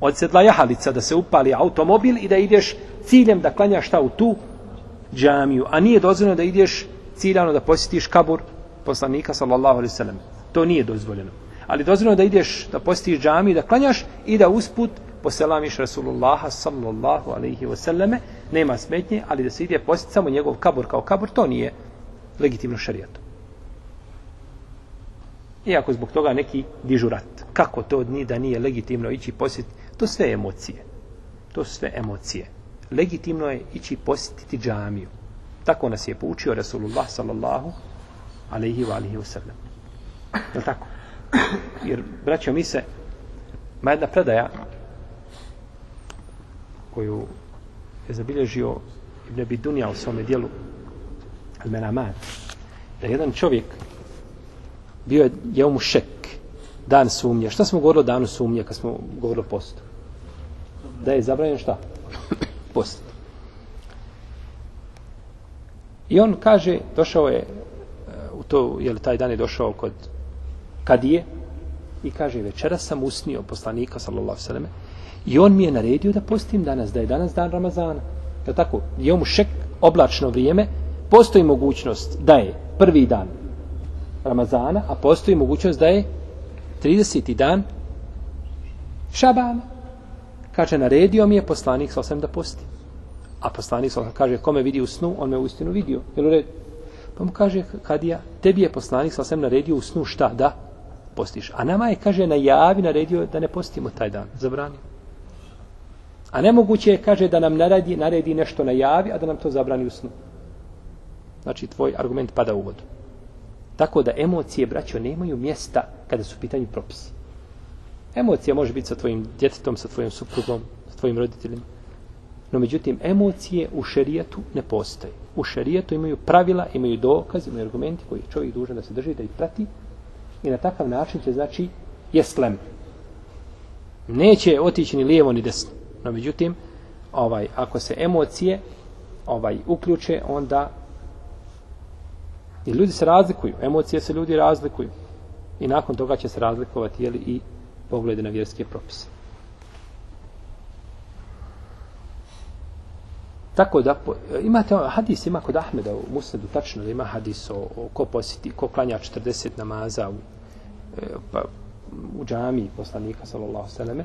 odsedla jahalica, da se upali automobil i da ideš ciljem da klanjaš šta u tu džamiju, a nije dozvoljeno da ideš ciljano da posjetiš kabur poslanika sallallahu alaihi sallam. To nije dozvoljeno. Ali dozvoljeno da ideš da posjetiš džamiju, da klanjaš i da usput poselamiš Rasulullaha sallallahu alaihi wasallame, nema smetnje, ali da se ide posjetiti samo njegov kabur kao kabur, to nije legitimno šarijatom. Iako zbog toga neki dižu rat. Kako to ni da nije legitimno ići posjetiti? To sve emocije. To sve emocije. Legitimno je ići posjetiti džamiju. Tako nas je poučio Rasulullah sallallahu alaihi wa alaihi wasallam. Je tako? Jer, braćo, mi se, ma jedna predaja koju je zabilježio Ibn Abi Dunja u svome dijelu Al-Menamat, da jedan čovjek bio je je mu šek, dan sumnje. Šta smo govorili o danu sumnje kad smo govorili o postu? Da je zabranjen šta? Post. I on kaže, došao je, u to, je li taj dan je došao kod Kadije, i kaže, večera sam usnio poslanika, sallallahu sallam, i on mi je naredio da postim danas, da je danas dan Ramazana. Je tako? Je mu šek, oblačno vrijeme, postoji mogućnost da je prvi dan Ramazana, a postoji mogućnost da je 30. dan Šabana. Kaže, naredio mi je poslanik, sallallahu da posti. A poslanik sa kaže, kome vidi u snu, on me u istinu vidio. Jel u redu? Pa mu kaže, kadija, tebi je poslanik sallallahu naredio u snu šta? Da, postiš. A nama je, kaže, na javi naredio da ne postimo taj dan. Zabranio. A nemoguće je, kaže, da nam naredi, naredi nešto na javi, a da nam to zabrani u snu. Znači, tvoj argument pada u vodu. Tako da emocije, braćo, nemaju mjesta kada su pitanju propisi. Emocija može biti sa tvojim djetetom, sa tvojim suprugom, sa tvojim roditeljima. No, međutim, emocije u šerijatu ne postoje. U šerijatu imaju pravila, imaju dokaz, imaju argumenti koji čovjek dužan da se drži, da ih prati. I na takav način će, znači, jeslem. Neće otići ni lijevo, ni desno. No, međutim, ovaj, ako se emocije ovaj uključe, onda i ljudi se razlikuju. Emocije se ljudi razlikuju. I nakon toga će se razlikovati jeli, i poglede na vjerske propise. Tako da, imate ono, hadis, ima kod Ahmeda u Musnedu, tačno da ima hadis o, o ko posjeti, ko klanja 40 namaza u, e, pa, u džami poslanika, sallallahu sallame,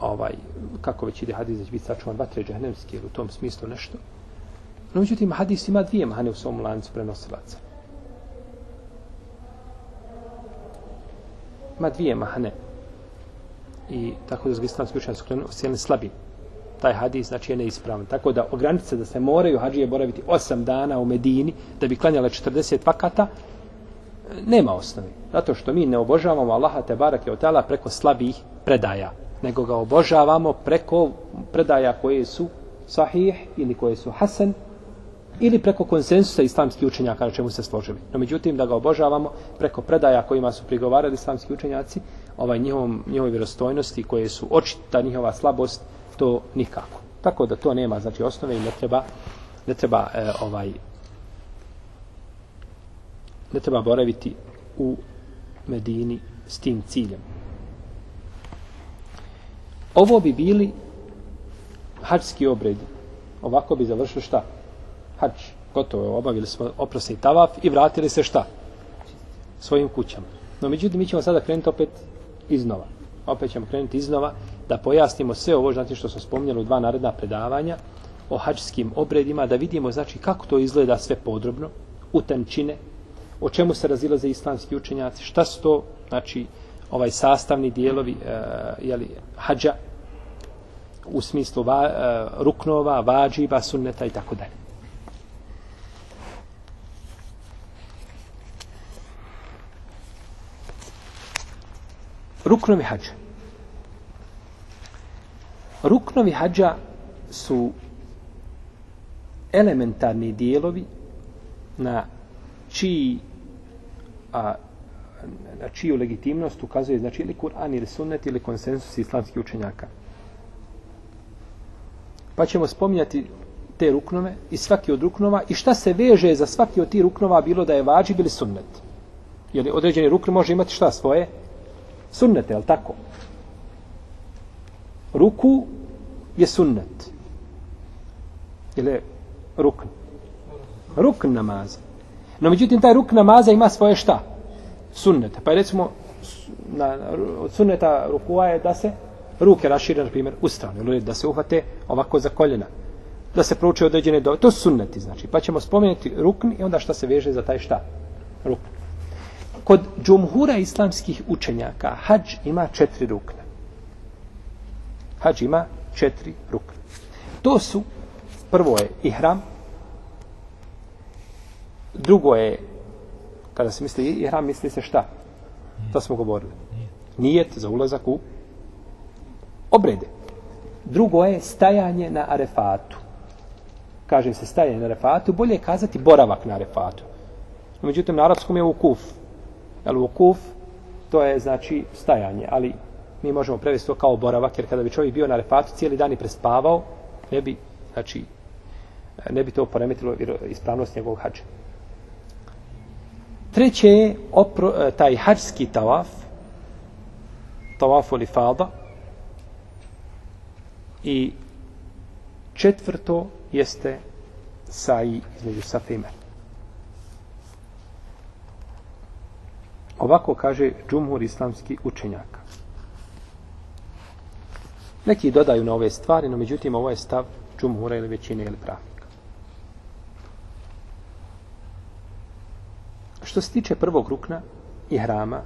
ovaj, kako već ide hadis, da će biti sačuvan vatre džahnemski, ili u tom smislu nešto. No, međutim, hadis ima dvije mahane u svom lancu prenosilaca. Ima dvije mahane. I tako da islamski učenjaci su krenuli slabi. Taj hadis znači je neispravan. Tako da ogranice da se moraju hađije boraviti 8 dana u Medini da bi klanjale 40 vakata, nema osnovi. Zato što mi ne obožavamo Allaha te barake od preko slabih predaja nego ga obožavamo preko predaja koje su sahih ili koje su hasan ili preko konsensusa islamskih učenjaka na čemu se složili. No međutim, da ga obožavamo preko predaja kojima su prigovarali islamski učenjaci, ovaj njihovom, njihovoj vjerostojnosti koje su očita njihova slabost, to nikako. Tako da to nema znači osnove i ne treba ne treba e, ovaj ne treba boraviti u Medini s tim ciljem. Ovo bi bili hađski obredi. Ovako bi završio šta? Hač. Gotovo, obavili smo oprosni tavaf i vratili se šta? Svojim kućama. No, međutim, mi ćemo sada krenuti opet iznova. Opet ćemo krenuti iznova da pojasnimo sve ovo, znači što smo spominjali u dva naredna predavanja o hađskim obredima, da vidimo, znači, kako to izgleda sve podrobno, u tančine, o čemu se razilaze islamski učenjaci, šta su to, znači, ovaj sastavni dijelovi e, jeli, hađa u smislu va, e, ruknova, vađiba, sunneta i tako dalje. Ruknovi hađa. Ruknovi hađa su elementarni dijelovi na čiji a, na čiju legitimnost ukazuje znači ili Kur'an ili sunnet ili konsensus islamskih učenjaka. Pa ćemo spominjati te ruknove i svaki od ruknova i šta se veže za svaki od tih ruknova bilo da je vađib ili sunnet. Jer određeni rukn može imati šta svoje? Sunnete, je tako? Ruku je sunnet. Ili rukn? Rukn namaza. No međutim, taj rukn namaza ima svoje šta? Sunnete. Pa je recimo, na, od sunneta rukua je da se ruke rašire, na primjer, u stranu. Ili da se uhvate ovako za koljena. Da se prouče određene dove. To su sunneti, znači. Pa ćemo spomenuti rukn i onda šta se veže za taj šta? Rukn. Kod džumhura islamskih učenjaka hađ ima četiri rukna. Hađ ima četiri rukna. To su, prvo je ihram, drugo je, kada se misli ihram, misli se šta? To smo govorili. Nijet za ulazak u obrede. Drugo je stajanje na arefatu. Kaže se stajanje na arefatu, bolje je kazati boravak na arefatu. Međutim, na arapskom je ukuf. El ukuf, to je znači stajanje, ali mi možemo prevesti to kao boravak, jer kada bi čovjek bio na refatu cijeli dan i prespavao, ne bi, znači, ne bi to poremetilo ispravnost njegovog hađa. Treće je opro, e, taj hađski tavaf, tavaf ili fada, i četvrto jeste saji između safa i mene. Ovako kaže džumhur islamski učenjaka. Neki dodaju na ove stvari, no međutim ovo je stav džumhura ili većine ili pravnika. Što se tiče prvog rukna i hrama,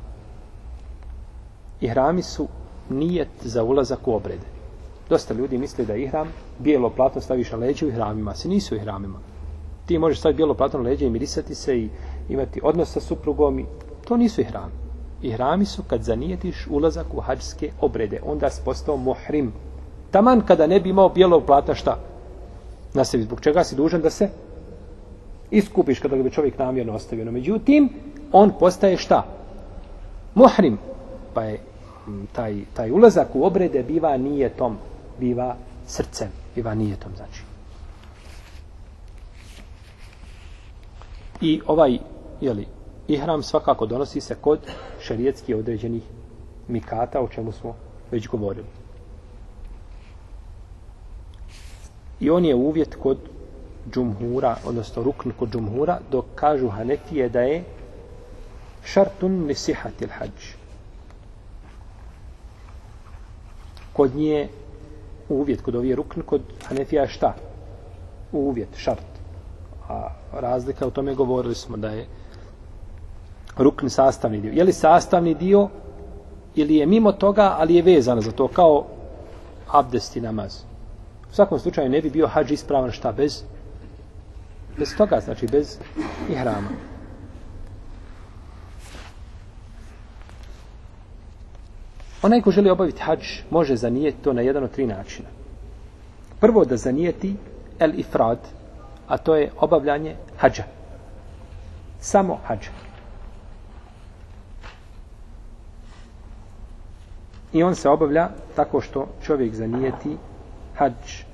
i hrami su nijet za ulazak u obrede. Dosta ljudi misli da je ihram bijelo platno staviš na leđe u ihramima. Se nisu u ihramima. Ti možeš staviti bijelo platno na leđe i mirisati se i imati odnos sa suprugom. I to nisu ihrami. Ihrami su kad zanijetiš ulazak u hađske obrede. Onda si postao muhrim. Taman kada ne bi imao bijelog plata šta? Na sebi. Zbog čega si dužan da se iskupiš kada ga bi čovjek namjerno ostavio. No, međutim, on postaje šta? Muhrim. Pa je mm, taj, taj ulazak u obrede biva nije tom biva srcem, biva nijetom, znači. I ovaj, jeli, ihram svakako donosi se kod šerijetski određenih mikata, o čemu smo već govorili. I on je uvjet kod džumhura, odnosno rukn kod džumhura, dok kažu Hanefije da je šartun nisihatil hađ. Kod nje uvjet kod ovih rukn, kod Hanefija je šta? Uvjet, šart. A razlika u tome govorili smo da je rukn sastavni dio. Je li sastavni dio ili je mimo toga, ali je vezano za to kao abdest i namaz. U svakom slučaju ne bi bio hađ ispravan šta bez bez toga, znači bez ihrama. Onaj ko želi obaviti hađ može zanijeti to na jedan od tri načina. Prvo da zanijeti el ifrad, a to je obavljanje hađa. Samo hađa. I on se obavlja tako što čovjek zanijeti hađ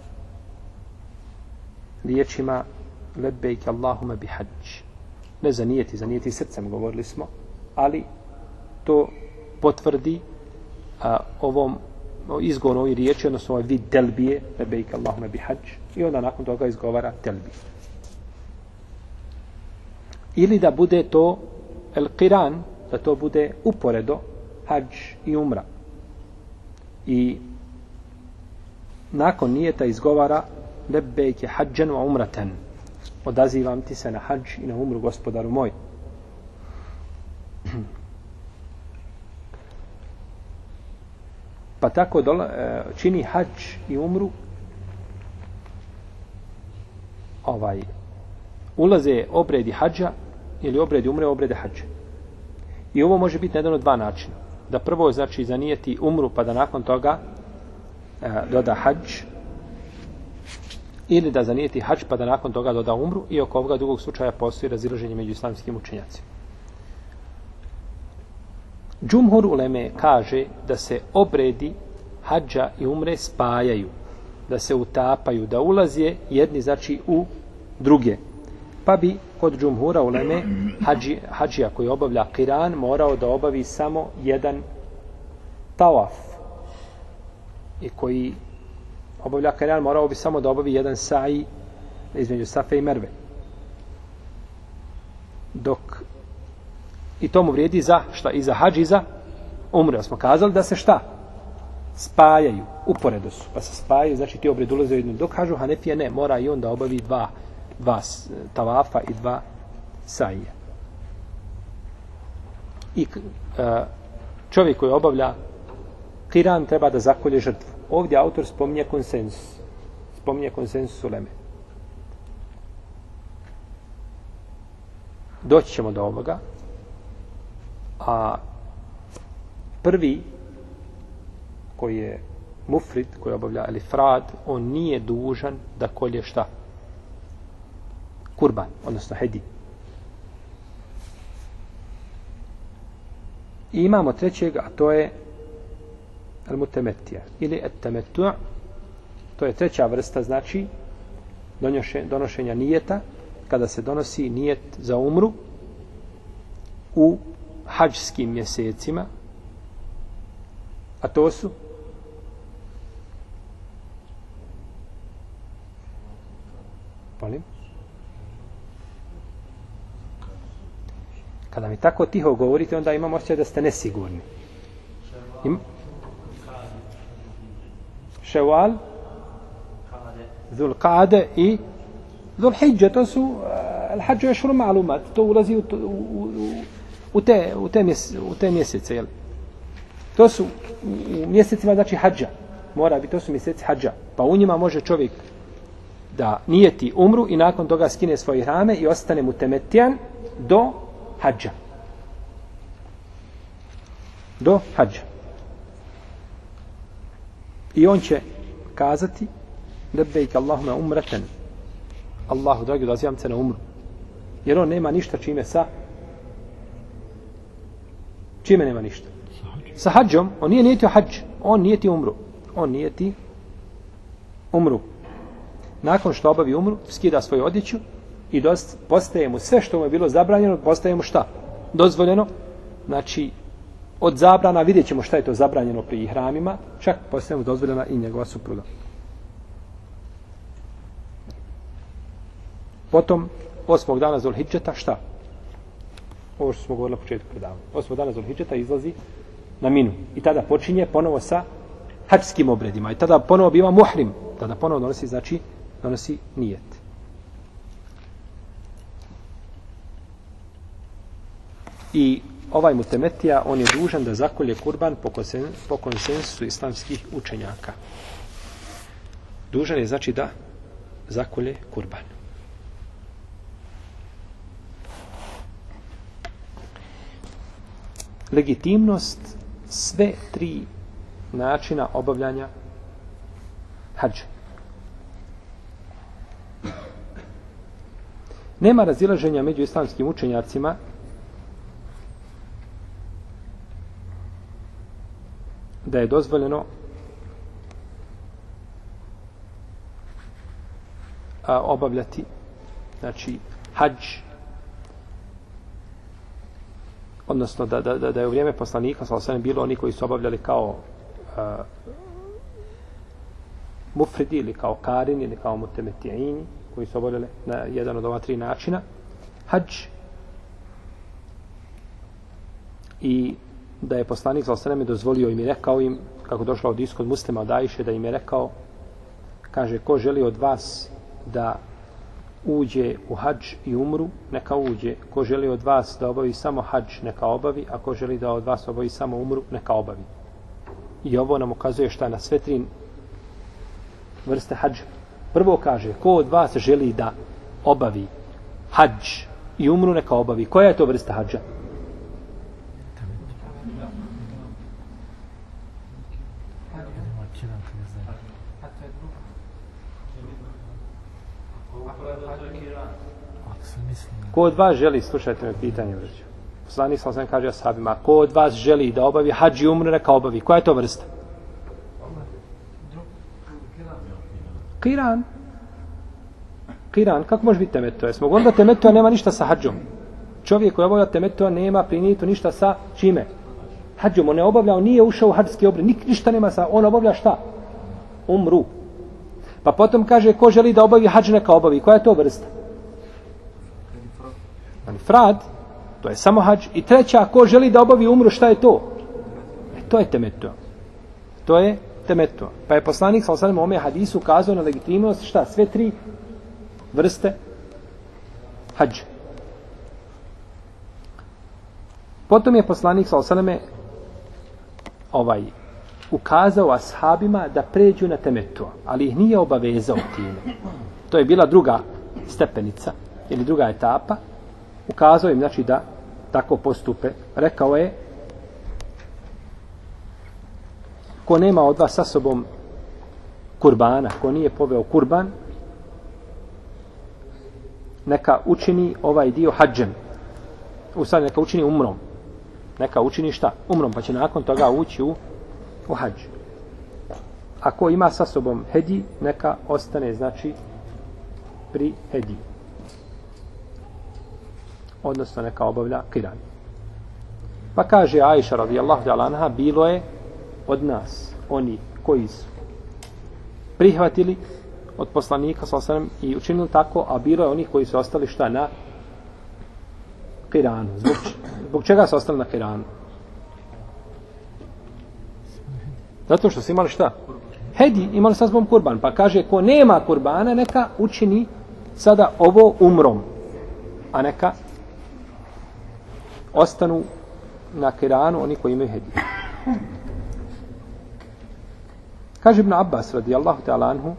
riječima lebejke Allahume bi hađ. Ne zanijeti, zanijeti srcem, govorili smo, ali to potvrdi a, ovom izgovoru ovih riječi, odnosno ovaj vid telbije, lebejke Allahume bi hađ, i onda nakon toga izgovara telbije. Ili da bude to el qiran, da to bude uporedo hađ i umra. I nakon nijeta izgovara lebejke hađen wa umraten. Odazivam ti se na hađ i na umru gospodaru moj. pa tako dola, e, čini hađ i umru ovaj ulaze obredi hađa ili obredi umre obrede hađa i ovo može biti na jedan od dva načina da prvo znači zanijeti umru pa da nakon toga e, doda hađ ili da zanijeti hađ pa da nakon toga doda umru i oko ovoga drugog slučaja postoji razilaženje među islamskim učenjacima. Džumhur Uleme kaže da se obredi hađa i umre spajaju, da se utapaju, da ulaze jedni znači u druge. Pa bi kod Džumhura Uleme hađi, hađija koji obavlja kiran morao da obavi samo jedan tawaf i koji obavlja kiran morao bi samo da obavi jedan sa'i između Safe i Merve. Dok I to mu vrijedi za šta? I za hađ i za umre. Smo kazali da se šta? Spajaju. Uporedo su. Pa se spajaju. Znači ti obred ulaze u jednu. Dok hađu Hanefije ne. Mora i on da obavi dva, dva tavafa i dva sajija. I e, čovjek koji obavlja kiran treba da zakolje žrtvu. Ovdje autor spominje konsensus. Spominje konsensus u Leme. Doći ćemo do ovoga. A prvi koji je mufrid, koji obavlja elifrad, on nije dužan da kolje šta? Kurban, odnosno hedi. I imamo trećeg, a to je al-mutemetija, ili et-temetu, to je treća vrsta, znači, donošenja nijeta, kada se donosi nijet za umru u hađskim mjesecima, a to su Molim? Kada mi tako tiho govorite, onda imam osjećaj da ste nesigurni. Im... Ševal, Zulkade i Zulhidje, to su uh, Al-Hadžu je šuru malumat, to ulazi u, u, u, u te, u te, mjese, u te mjesece, jel? To su u mjesecima, znači, hađa. Mora biti, to su mjeseci hađa. Pa u njima može čovjek da nijeti umru i nakon toga skine svoje hrame i ostane mu temetijan do hađa. Do hađa. I on će kazati lebejk Allahuma umratan Allahu dragi dozivam se na umru. Jer on nema ništa čime sa Čime nema ništa? Sa hađom. On nije nijetio hađ. On nijeti umru. On nijeti umru. Nakon što obavi umru, skida svoju odjeću i dost, postaje mu sve što mu je bilo zabranjeno, postaje mu šta? Dozvoljeno. Znači, od zabrana vidjet ćemo šta je to zabranjeno pri hramima, čak postaje mu dozvoljena i njegova supruga. Potom, osmog dana Zulhidžeta, šta? ovo što smo govorili na početku predavanja. Osmog dana Zulhidžeta izlazi na minu. I tada počinje ponovo sa hačskim obredima. I tada ponovo biva muhrim. Tada ponovo donosi, znači, donosi nijet. I ovaj mutemetija, on je dužan da zakolje kurban po, konsen, po konsensusu islamskih učenjaka. Dužan je znači da zakolje kurban. legitimnost sve tri načina obavljanja hađa. Nema razilaženja među islamskim učenjacima da je dozvoljeno a, obavljati znači hađ odnosno da, da, da, je u vrijeme poslanika sa osvijem bilo oni koji su obavljali kao a, mufridi ili kao karin ili kao mutemetijini koji su obavljali na jedan od ova tri načina hađ i da je poslanik sa osreme dozvolio im i rekao im kako došla od iskod muslima od Ajše da im je rekao kaže ko želi od vas da uđe u hađ i umru, neka uđe. Ko želi od vas da obavi samo hađ, neka obavi, a ko želi da od vas obavi samo umru, neka obavi. I ovo nam ukazuje šta na sve tri vrste hađa. Prvo kaže, ko od vas želi da obavi hađ i umru, neka obavi. Koja je to vrsta hađa? Ko od vas želi, slušajte me pitanje, vraću. Poslanik sam sam kaže ashabima, ko od vas želi da obavi hađi umre, neka obavi. Koja je to vrsta? Kiran. Kiran, kako može biti temeto? Jesmo govorili da temeto nema ništa sa hađom. Čovjek koji obavlja temeto nema prinijeto ništa sa čime? Hađom, on ne obavljao, nije ušao u hađski obred, nik, ništa nema sa, on obavlja šta? Umru. Pa potom kaže, ko želi da obavi hađ, neka obavi. Koja je to vrsta? Znači, Frad, to je samo hađ. I treća, ko želi da obavi umru, šta je to? E, to je temetu. To je temetu. Pa je poslanik, sa osanem, ome hadisu ukazao na legitimnost, šta? Sve tri vrste hađ. Potom je poslanik, sa osaneme, ovaj, ukazao ashabima da pređu na temetu, ali ih nije obavezao time. To je bila druga stepenica ili druga etapa. Ukazao im, znači, da tako postupe. Rekao je, ko nema od vas sa sobom kurbana, ko nije poveo kurban, neka učini ovaj dio hađem. U stvari, neka učini umrom. Neka učini šta? Umrom, pa će nakon toga ući u, u hađ. Ako ima sa sobom hedi, neka ostane, znači, pri hedi. Odnosno, neka obavlja kiran. Pa kaže Ajša radijallahu ta'ala anha, bilo je od nas, oni koji su prihvatili od poslanika sa osanem i učinili tako, a bilo je onih koji su ostali šta na Kiranu. Zbog, zbog čega su ostali na Kiranu? Zato što su imali šta? Hedi, imali sa zbom kurban. Pa kaže, ko nema kurbana, neka učini sada ovo umrom. A neka ostanu na Kiranu oni koji imaju hediju. Kaže Ibn Abbas radijallahu ta'ala anhu,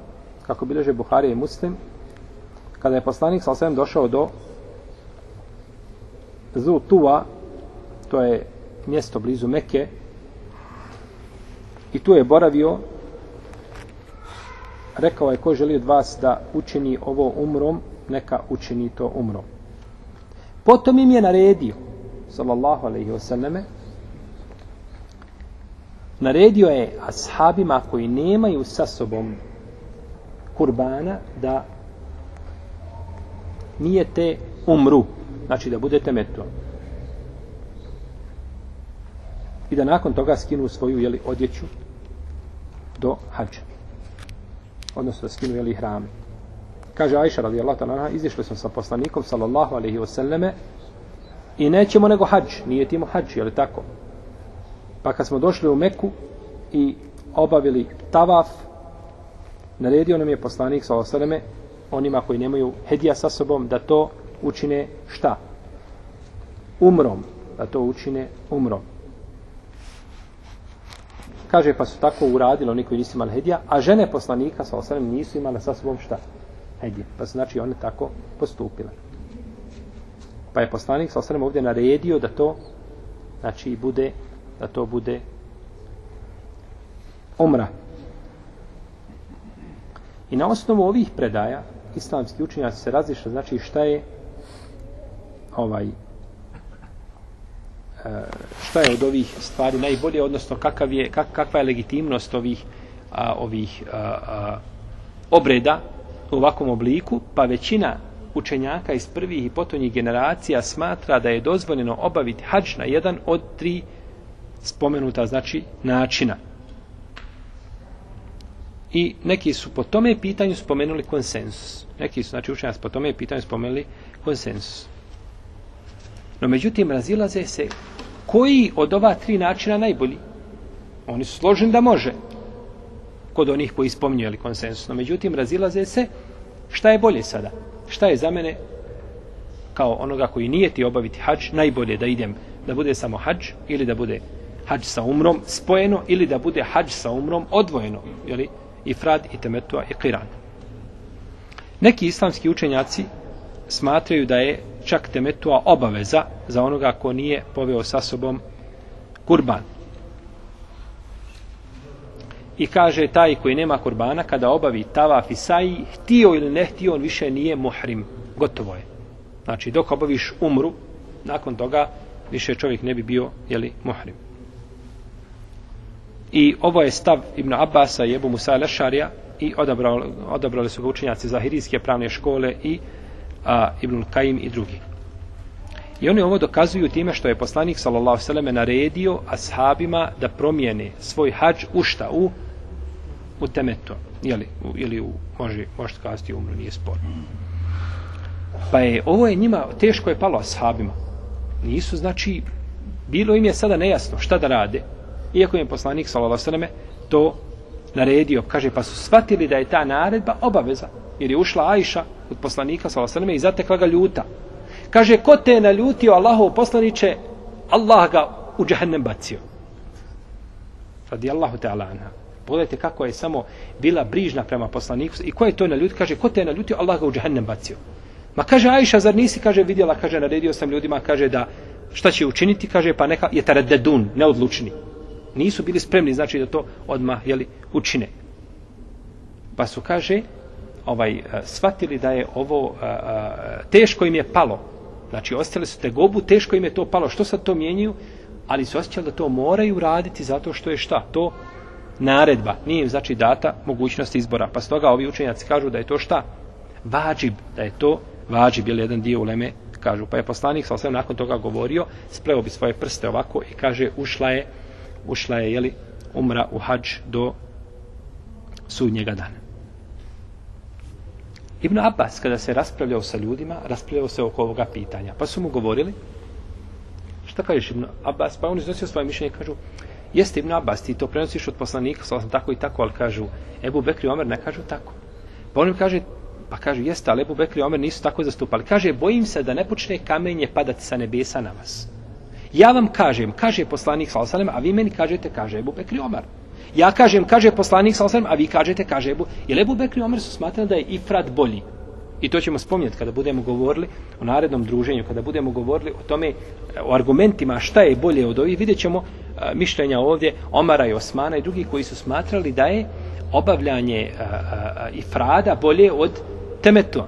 kako bileže Buhari i Muslim, kada je poslanik sa došao do Zu Tuva, to je mjesto blizu Meke, i tu je boravio, rekao je ko želi od vas da učini ovo umrom, neka učini to umrom. Potom im je naredio, sallallahu alaihi wasallame, naredio je ashabima koji nemaju sa sobom kurbana da nije te umru, znači da budete metu. I da nakon toga skinu svoju jeli, odjeću do hađa. Odnosno da skinu jeli hrame. Kaže Ajša radijallahu ta'ala, izišli smo sa poslanikom sallallahu alaihi wasallame i nećemo nego hađ, nije timo hađ, je li tako? Pa kad smo došli u Meku i obavili tavaf, naredio nam je poslanik sa osaleme onima koji nemaju hedija sa sobom da to učine šta? Umrom. Da to učine umrom. Kaže pa su tako uradili oni koji nisu imali hedija, a žene poslanika sa osaleme nisu imali sa sobom šta? Hedija. Pa su znači one tako postupile. Pa je poslanik sa osrem ovdje naredio da to znači bude da to bude umra. I na osnovu ovih predaja islamski učenjaci se različno znači šta je ovaj e, šta je od ovih stvari najbolje odnosno kakav je kak, kakva je legitimnost ovih a, ovih a, a, obreda u ovakvom obliku pa većina učenjaka iz prvih i potonjih generacija smatra da je dozvoljeno obaviti hađ na jedan od tri spomenuta znači načina I neki su po tome pitanju spomenuli konsensus. Neki su, znači učenjaci po tome pitanju spomenuli konsensus. No međutim, razilaze se koji od ova tri načina najbolji. Oni su složeni da može kod onih koji spominjali konsensus. No međutim, razilaze se šta je bolje sada. Šta je za mene kao onoga koji nije ti obaviti hađ, najbolje da idem da bude samo hađ ili da bude hađ sa umrom spojeno ili da bude hađ sa umrom odvojeno. Jeli? ifrad i temetua i qiran. Neki islamski učenjaci smatraju da je čak temetua obaveza za onoga ko nije poveo sa sobom kurban. I kaže taj koji nema kurbana kada obavi tavaf i saji, htio ili ne htio, on više nije muhrim. Gotovo je. Znači dok obaviš umru, nakon toga više čovjek ne bi bio jeli, muhrim. I ovo je stav Ibn Abbasa i Ebu Musa Lešarija i odabrali, odabrali su ga učenjaci Zahirijske pravne škole i a, Ibn Kajim i drugi. I oni ovo dokazuju time što je poslanik sallallahu selleme naredio ashabima da promijene svoj hadž u šta? U, u temeto. Jeli, u, ili u, može, možete kazati umru, nije spor. Pa je, ovo je njima, teško je palo ashabima. Nisu, znači, bilo im je sada nejasno šta da rade. Iako im je poslanik sallallahu selleme to naredio, kaže, pa su shvatili da je ta naredba obaveza. Jer je ušla Ajša od poslanika sallallahu selleme i zatekla ga ljuta. Kaže, ko te je naljutio Allahov poslaniće, Allah ga u džahnem bacio. Radi Allahu ta'ala anha. Pogledajte kako je samo bila brižna prema poslaniku. I ko je to naljutio? Kaže, ko te je naljutio, Allah ga u džahnem bacio. Ma kaže, Ajša, zar nisi, kaže, vidjela, kaže, naredio sam ljudima, kaže, da šta će učiniti, kaže, pa neka je taradedun, neodlučni. Nisu bili spremni, znači, da to odmah, jeli, učine. Pa su, kaže, ovaj, eh, shvatili da je ovo, a, a, teško im je palo, Znači, ostale su tegobu, teško im je to palo. Što sad to mijenjaju? Ali su osjećali da to moraju raditi zato što je šta? To naredba. Nije im znači data mogućnost izbora. Pa stoga ovi učenjaci kažu da je to šta? Vađib. Da je to vađib. Ili jedan dio uleme kažu. Pa je poslanik sa nakon toga govorio, spreo bi svoje prste ovako i kaže ušla je, ušla je, jeli, umra u hađ do sudnjega dana. Ibn Abbas, kada se raspravljao sa ljudima, raspravljao se oko ovoga pitanja. Pa su mu govorili, šta kažeš Ibn Abbas? Pa on iznosio svoje mišljenje i kažu, jeste Ibn Abbas, ti to prenosiš od poslanika, sam tako i tako, ali kažu, Ebu Bekri Omer ne kažu tako. Pa on im kaže, pa kažu, jeste, ali Ebu Bekri Omer nisu tako zastupali. Kaže, bojim se da ne počne kamenje padati sa nebesa na vas. Ja vam kažem, kaže poslanik, sallam, a vi meni kažete, kaže Ebu Bekri Omer. Ja kažem, kaže poslanik sa a vi kažete, kaže Ebu. Jer Ebu Bekri Omer su smatrali da je Ifrat bolji. I to ćemo spomnjeti kada budemo govorili o narednom druženju, kada budemo govorili o tome, o argumentima šta je bolje od ovih, vidjet ćemo a, mišljenja ovdje Omara i Osmana i drugi koji su smatrali da je obavljanje a, a, a, Ifrada bolje od Temetua.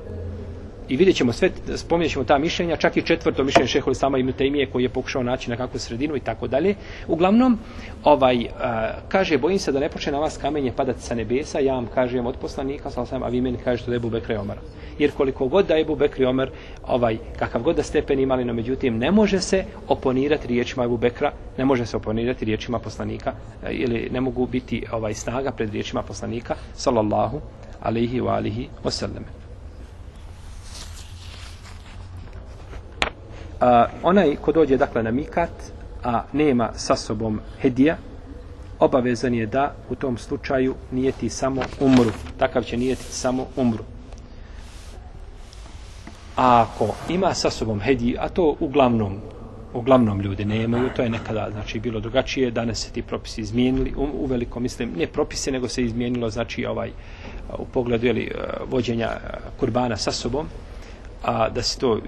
I vidjet ćemo sve, spominjat ćemo ta mišljenja, čak i četvrto mišljenje šehol sama Ibn Taymije koji je pokušao naći na kakvu sredinu i tako dalje. Uglavnom, ovaj, a, kaže, bojim se da ne počne na vas kamenje padati sa nebesa, ja vam kažem od poslanika, sal sam, a vi meni kažete da je Ebu Bekre Omar. Jer koliko god da je Ebu Bekri Omar, ovaj, kakav god da stepen imali, no međutim, ne može se oponirati riječima Ebu Bekra, ne može se oponirati riječima poslanika, ili ne mogu biti ovaj snaga pred riječima poslanika, sallallahu alaihi wa alihi wasallam. A, onaj ko dođe dakle na mikat a nema sa sobom hedija obavezan je da u tom slučaju nijeti samo umru. Takav će nijeti samo umru. A ako ima sa sobom hediji a to uglavnom uglavnom ljudi nemaju, to je nekada znači bilo drugačije, danas se ti propisi izmijenili, u, u veliko mislim, ne propise, nego se izmijenilo znači ovaj u pogledu jeli, vođenja eh, kurbana sa sobom, a da se to e,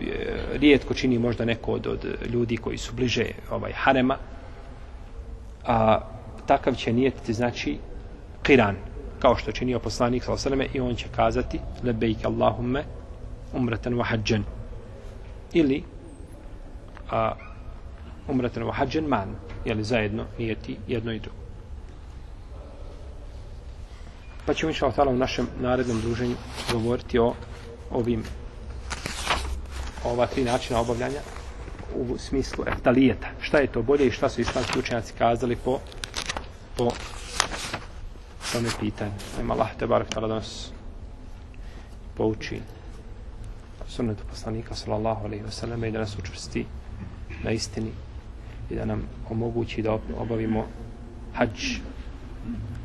rijetko čini možda neko od, od ljudi koji su bliže ovaj harema a takav će nijetiti znači kiran kao što činio poslanik sa osaleme i on će kazati labbaik allahumme umratan wa hajjan. Ili a umratan wa hajjan man jeli zajedno nijeti jedno i drugo. Pa ćemo inša u našem narednom druženju govoriti o ovim ova tri načina obavljanja u smislu eftalijeta. Šta je to bolje i šta su islamski učenjaci kazali po, po tome pitanju. Nema Allah te barak tala da nas pouči sunnetu poslanika sallallahu alaihi wa sallam i da nas učvrsti na istini i da nam omogući da obavimo hađ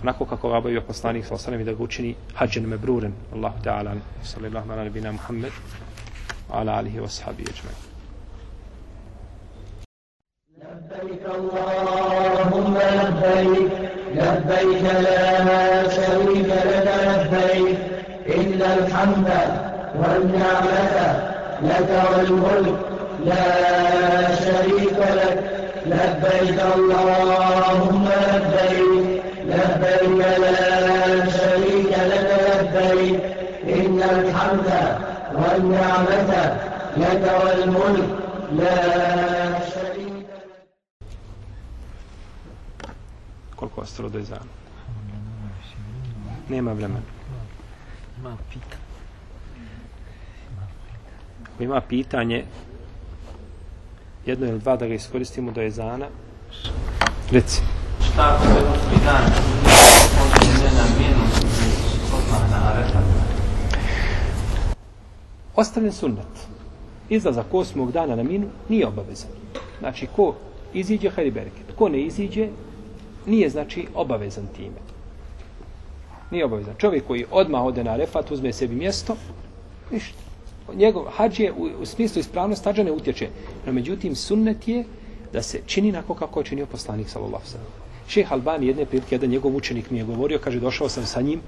onako kako ga obavio poslanik sallallahu alaihi wa sallam i da ga učini hađen mebruren Allahu ta'ala sallallahu alaihi wa sallam Muhammed وعلى آله وأصحابه أجمعين. لبيك اللهم لبيك لبيك لا شريك لك لبيك. إن الحمد والنعمة لك والملك لا شريك لك. لبيك اللهم لبيك لبيك لا شريك لك لبيك. إن الحمد والنعمة لك والملك لا شريك Koliko je ostalo do izana? Nema vremena. Ima pita. Ako ima pitanje, jedno ili dva da ga iskoristimo do ezana, reci. Šta ako se osmi dan Ostavljen sunnet. Izlazak osmog dana na minu nije obavezan. Znači, ko iziđe, hajde bereket. Ko ne iziđe, nije, znači, obavezan time. Nije obavezan. Čovjek koji odmah ode na refat, uzme sebi mjesto, ništa. Njegov hađ je u, u smislu ispravnost hađa ne utječe. No, međutim, sunnet je da se čini nako kako je činio poslanik, sallallahu sallam. Šeh Albani jedne prilike, jedan njegov učenik mi je govorio, kaže, došao sam sa njim,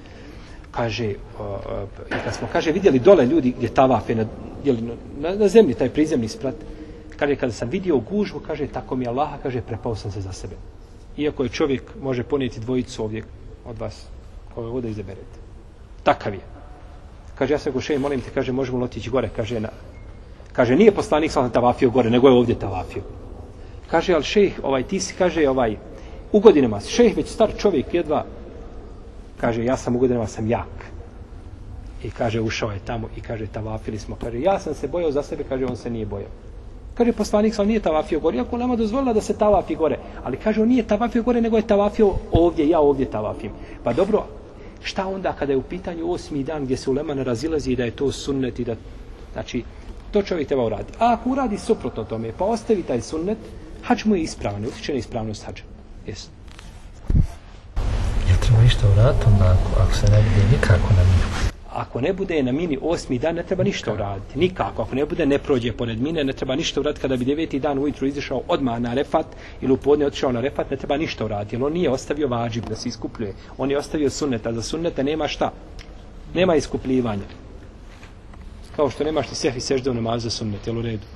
kaže, o, i kad smo, kaže, vidjeli dole ljudi gdje tavafe na, jeli, na, na zemlji, taj prizemni sprat, kaže, kada sam vidio gužvu, kaže, tako mi Allaha, kaže, prepao sam se za sebe. Iako je čovjek, može ponijeti dvojicu ovdje od vas, koje ovdje izaberete. Takav je. Kaže, ja sam go šeji, molim te, kaže, možemo li otići gore, kaže, na, kaže, nije poslanik sam tavafio gore, nego je ovdje tavafio. Kaže, ali šejh, ovaj, ti si, kaže, ovaj, u godinama, šejh već star čovjek, jedva, kaže, ja sam u godinama, sam jak. I kaže, ušao je tamo i kaže, tavafili smo. Kaže, ja sam se bojao za sebe, kaže, on se nije bojao. Kaže, poslanik sam nije tavafio gore, iako nama dozvolila da se tavafi gore. Ali kaže, on nije tavafio gore, nego je tavafio ovdje, ja ovdje tavafim. Pa dobro, šta onda kada je u pitanju osmi dan gdje se ulema ne razilazi i da je to sunnet i da, znači, to čovjek treba uradi. A ako uradi suprotno tome, pa ostavi taj sunnet, hač mu je ispravan, utiče na ispravnost hađa. Jesu. Treba ništa uraditi onda ako, se ne bude nikako na minu? Ako ne bude na mini osmi dan, ne treba ništa uraditi. Nikako. Ako ne bude, ne prođe pored mine, ne treba ništa uraditi. Kada bi deveti dan ujutru izišao odmah na refat ili u podne otišao na refat, ne treba ništa uraditi. Jer on nije ostavio vađib da se iskupljuje. On je ostavio sunneta. Za sunnete nema šta. Nema iskupljivanja. Kao što nemaš ti sehi sežda u namazu za sunnet, jel u redu?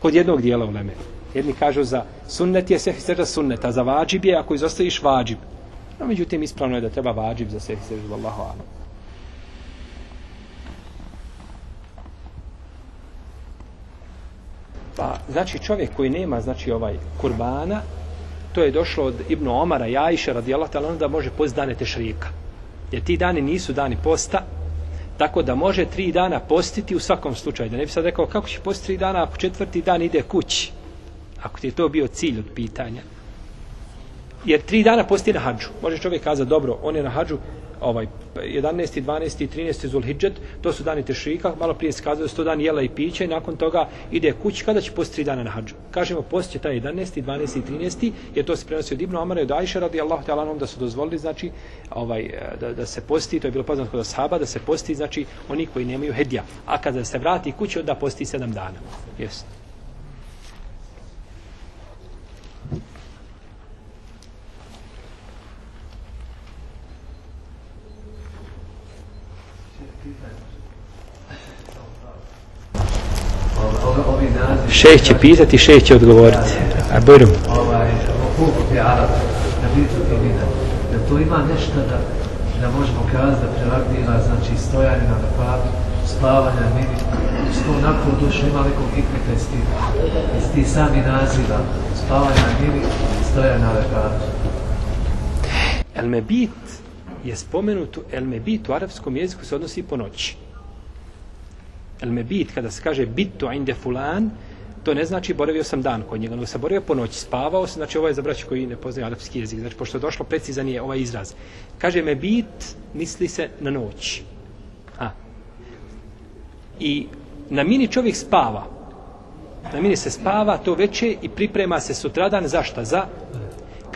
Kod jednog dijela u leme. Jedni kažu za sunnet je sehi sežda sunneta, za vađib je ako izostaviš vađib. No, međutim, ispravno je da treba vađib za sebi sežda, Allahu alam. Pa, znači čovjek koji nema, znači ovaj kurbana, to je došlo od Ibnu Omara, Jajiša, radijallahu ta'ala, onda može post dane tešrika. Jer ti dani nisu dani posta, tako da može tri dana postiti u svakom slučaju. Da ne bi sad rekao kako će postiti tri dana ako četvrti dan ide kući. Ako ti je to bio cilj od pitanja. Jer tri dana posti na hađu. Može čovjek kazati, dobro, on je na hađu, ovaj 11. 12. 13. Zulhidžet, to su dani tešrika, malo prije se kazao dan jela i pića i nakon toga ide kući kada će posti tri dana na hađu. Kažemo post će taj 11. 12. i 13. jer to se prenosi od Ibnu Omara i od Ajša radi Allah ta'ala da su dozvolili znači ovaj, e, da, da se posti, to je bilo poznato kod ashaba, da se posti znači oni koji nemaju hedja. A kada se vrati kući onda posti sedam dana. Jesi. Ovi Šejh će pitati, šejh će odgovoriti. A bujrum. Ovaj, hukuk je Arab, i vina. Da to ima nešto da, da možemo kazati da prelaknila, znači stojanje na lepatu, spavanje na mini, što onako u dušu ima nekog hikmeta iz ti, iz ti sami naziva, spavanje na mini, stojanje na lepatu. El mebit je spomenuto, el mebit u arapskom jeziku se odnosi po noći. El mebit, kada se kaže bitu inde fulan, to ne znači boravio sam dan kod njega, nego sam boravio po noći, spavao sam, znači ovo je za braću koji ne poznaju arapski jezik, znači pošto je došlo precizan je ovaj izraz. Kaže mebit, misli se na noć. A. I na mini čovjek spava. Na mini se spava to veče i priprema se sutradan zašta? Za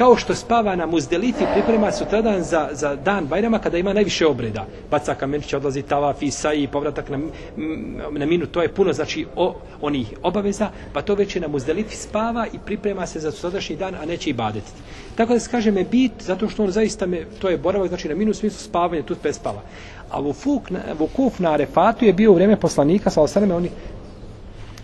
kao što spava na muzdelifi, priprema sutradan za, za dan Bajrama kada ima najviše obreda. Baca kamenčića, odlazi tavaf, isa i povratak na, na minu, to je puno, znači, o, onih obaveza, pa to već je na muzdelifi spava i priprema se za sutradašnji dan, a neće i badetiti. Tako da se kaže me bit, zato što on zaista me, to je boravak, znači na minu u smislu spavanja, tu spava. A vufuk, vukuf na arefatu je bio u vrijeme poslanika, sa osaname, oni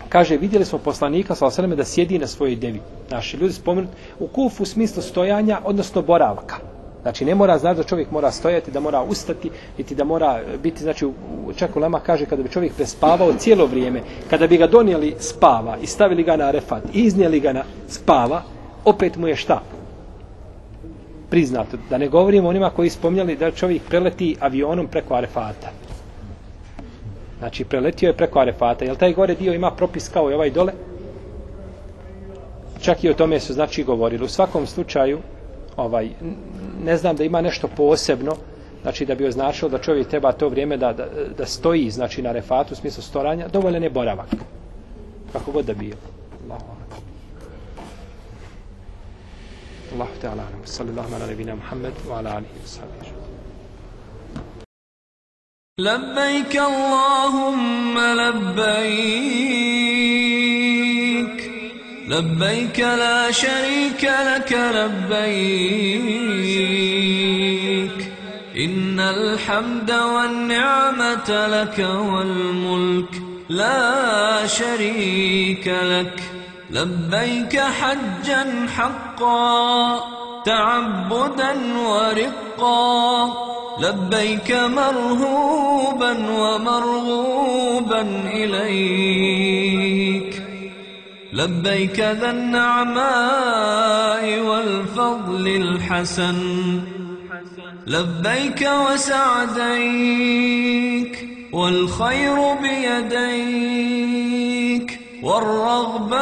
kaže vidjeli smo poslanika sa osaleme da sjedi na svojoj devi. Naši ljudi spomenuti u kufu u smislu stojanja, odnosno boravka. Znači ne mora znači da čovjek mora stojati, da mora ustati, niti da mora e, biti, znači čak u Lema kaže kada bi čovjek prespavao cijelo vrijeme, kada bi ga donijeli spava i stavili ga na arefat i iznijeli ga na spava, opet mu je šta? Priznato. Da ne govorimo onima koji spomnjali da čovjek preleti avionom preko arefata. Znači preletio je preko arefata. Jel taj gore dio ima propis kao i ovaj dole? Čak i o tome su znači govorili. U svakom slučaju, ovaj, ne znam da ima nešto posebno, znači da bi označilo da čovjek treba to vrijeme da, da, da stoji, znači na Arefatu, u smislu storanja, dovoljan je boravak. Kako god da bio. Allahu te Allahu sallallahu alam. sallallahu ala nebina Muhammed, wa ala alihi wa. لبيك اللهم لبيك. لبيك لا شريك لك لبيك. إن الحمد والنعمة لك والملك لا شريك لك. لبيك حجا حقا تعبدا ورقا. لبيك مرهوبا ومرغوبا إليك. لبيك ذا النعماء والفضل الحسن. لبيك وسعديك والخير بيديك والرغباء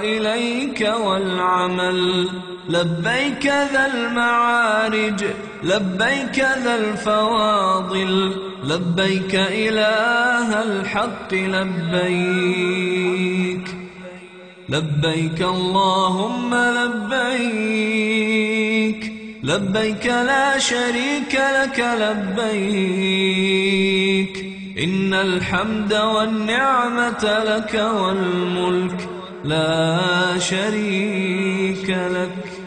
إليك والعمل. لبيك ذا المعارج لبيك ذا الفواضل لبيك إله الحق لبيك. لبيك اللهم لبيك لبيك لا شريك لك لبيك. إن الحمد والنعمة لك والملك لا شريك لك.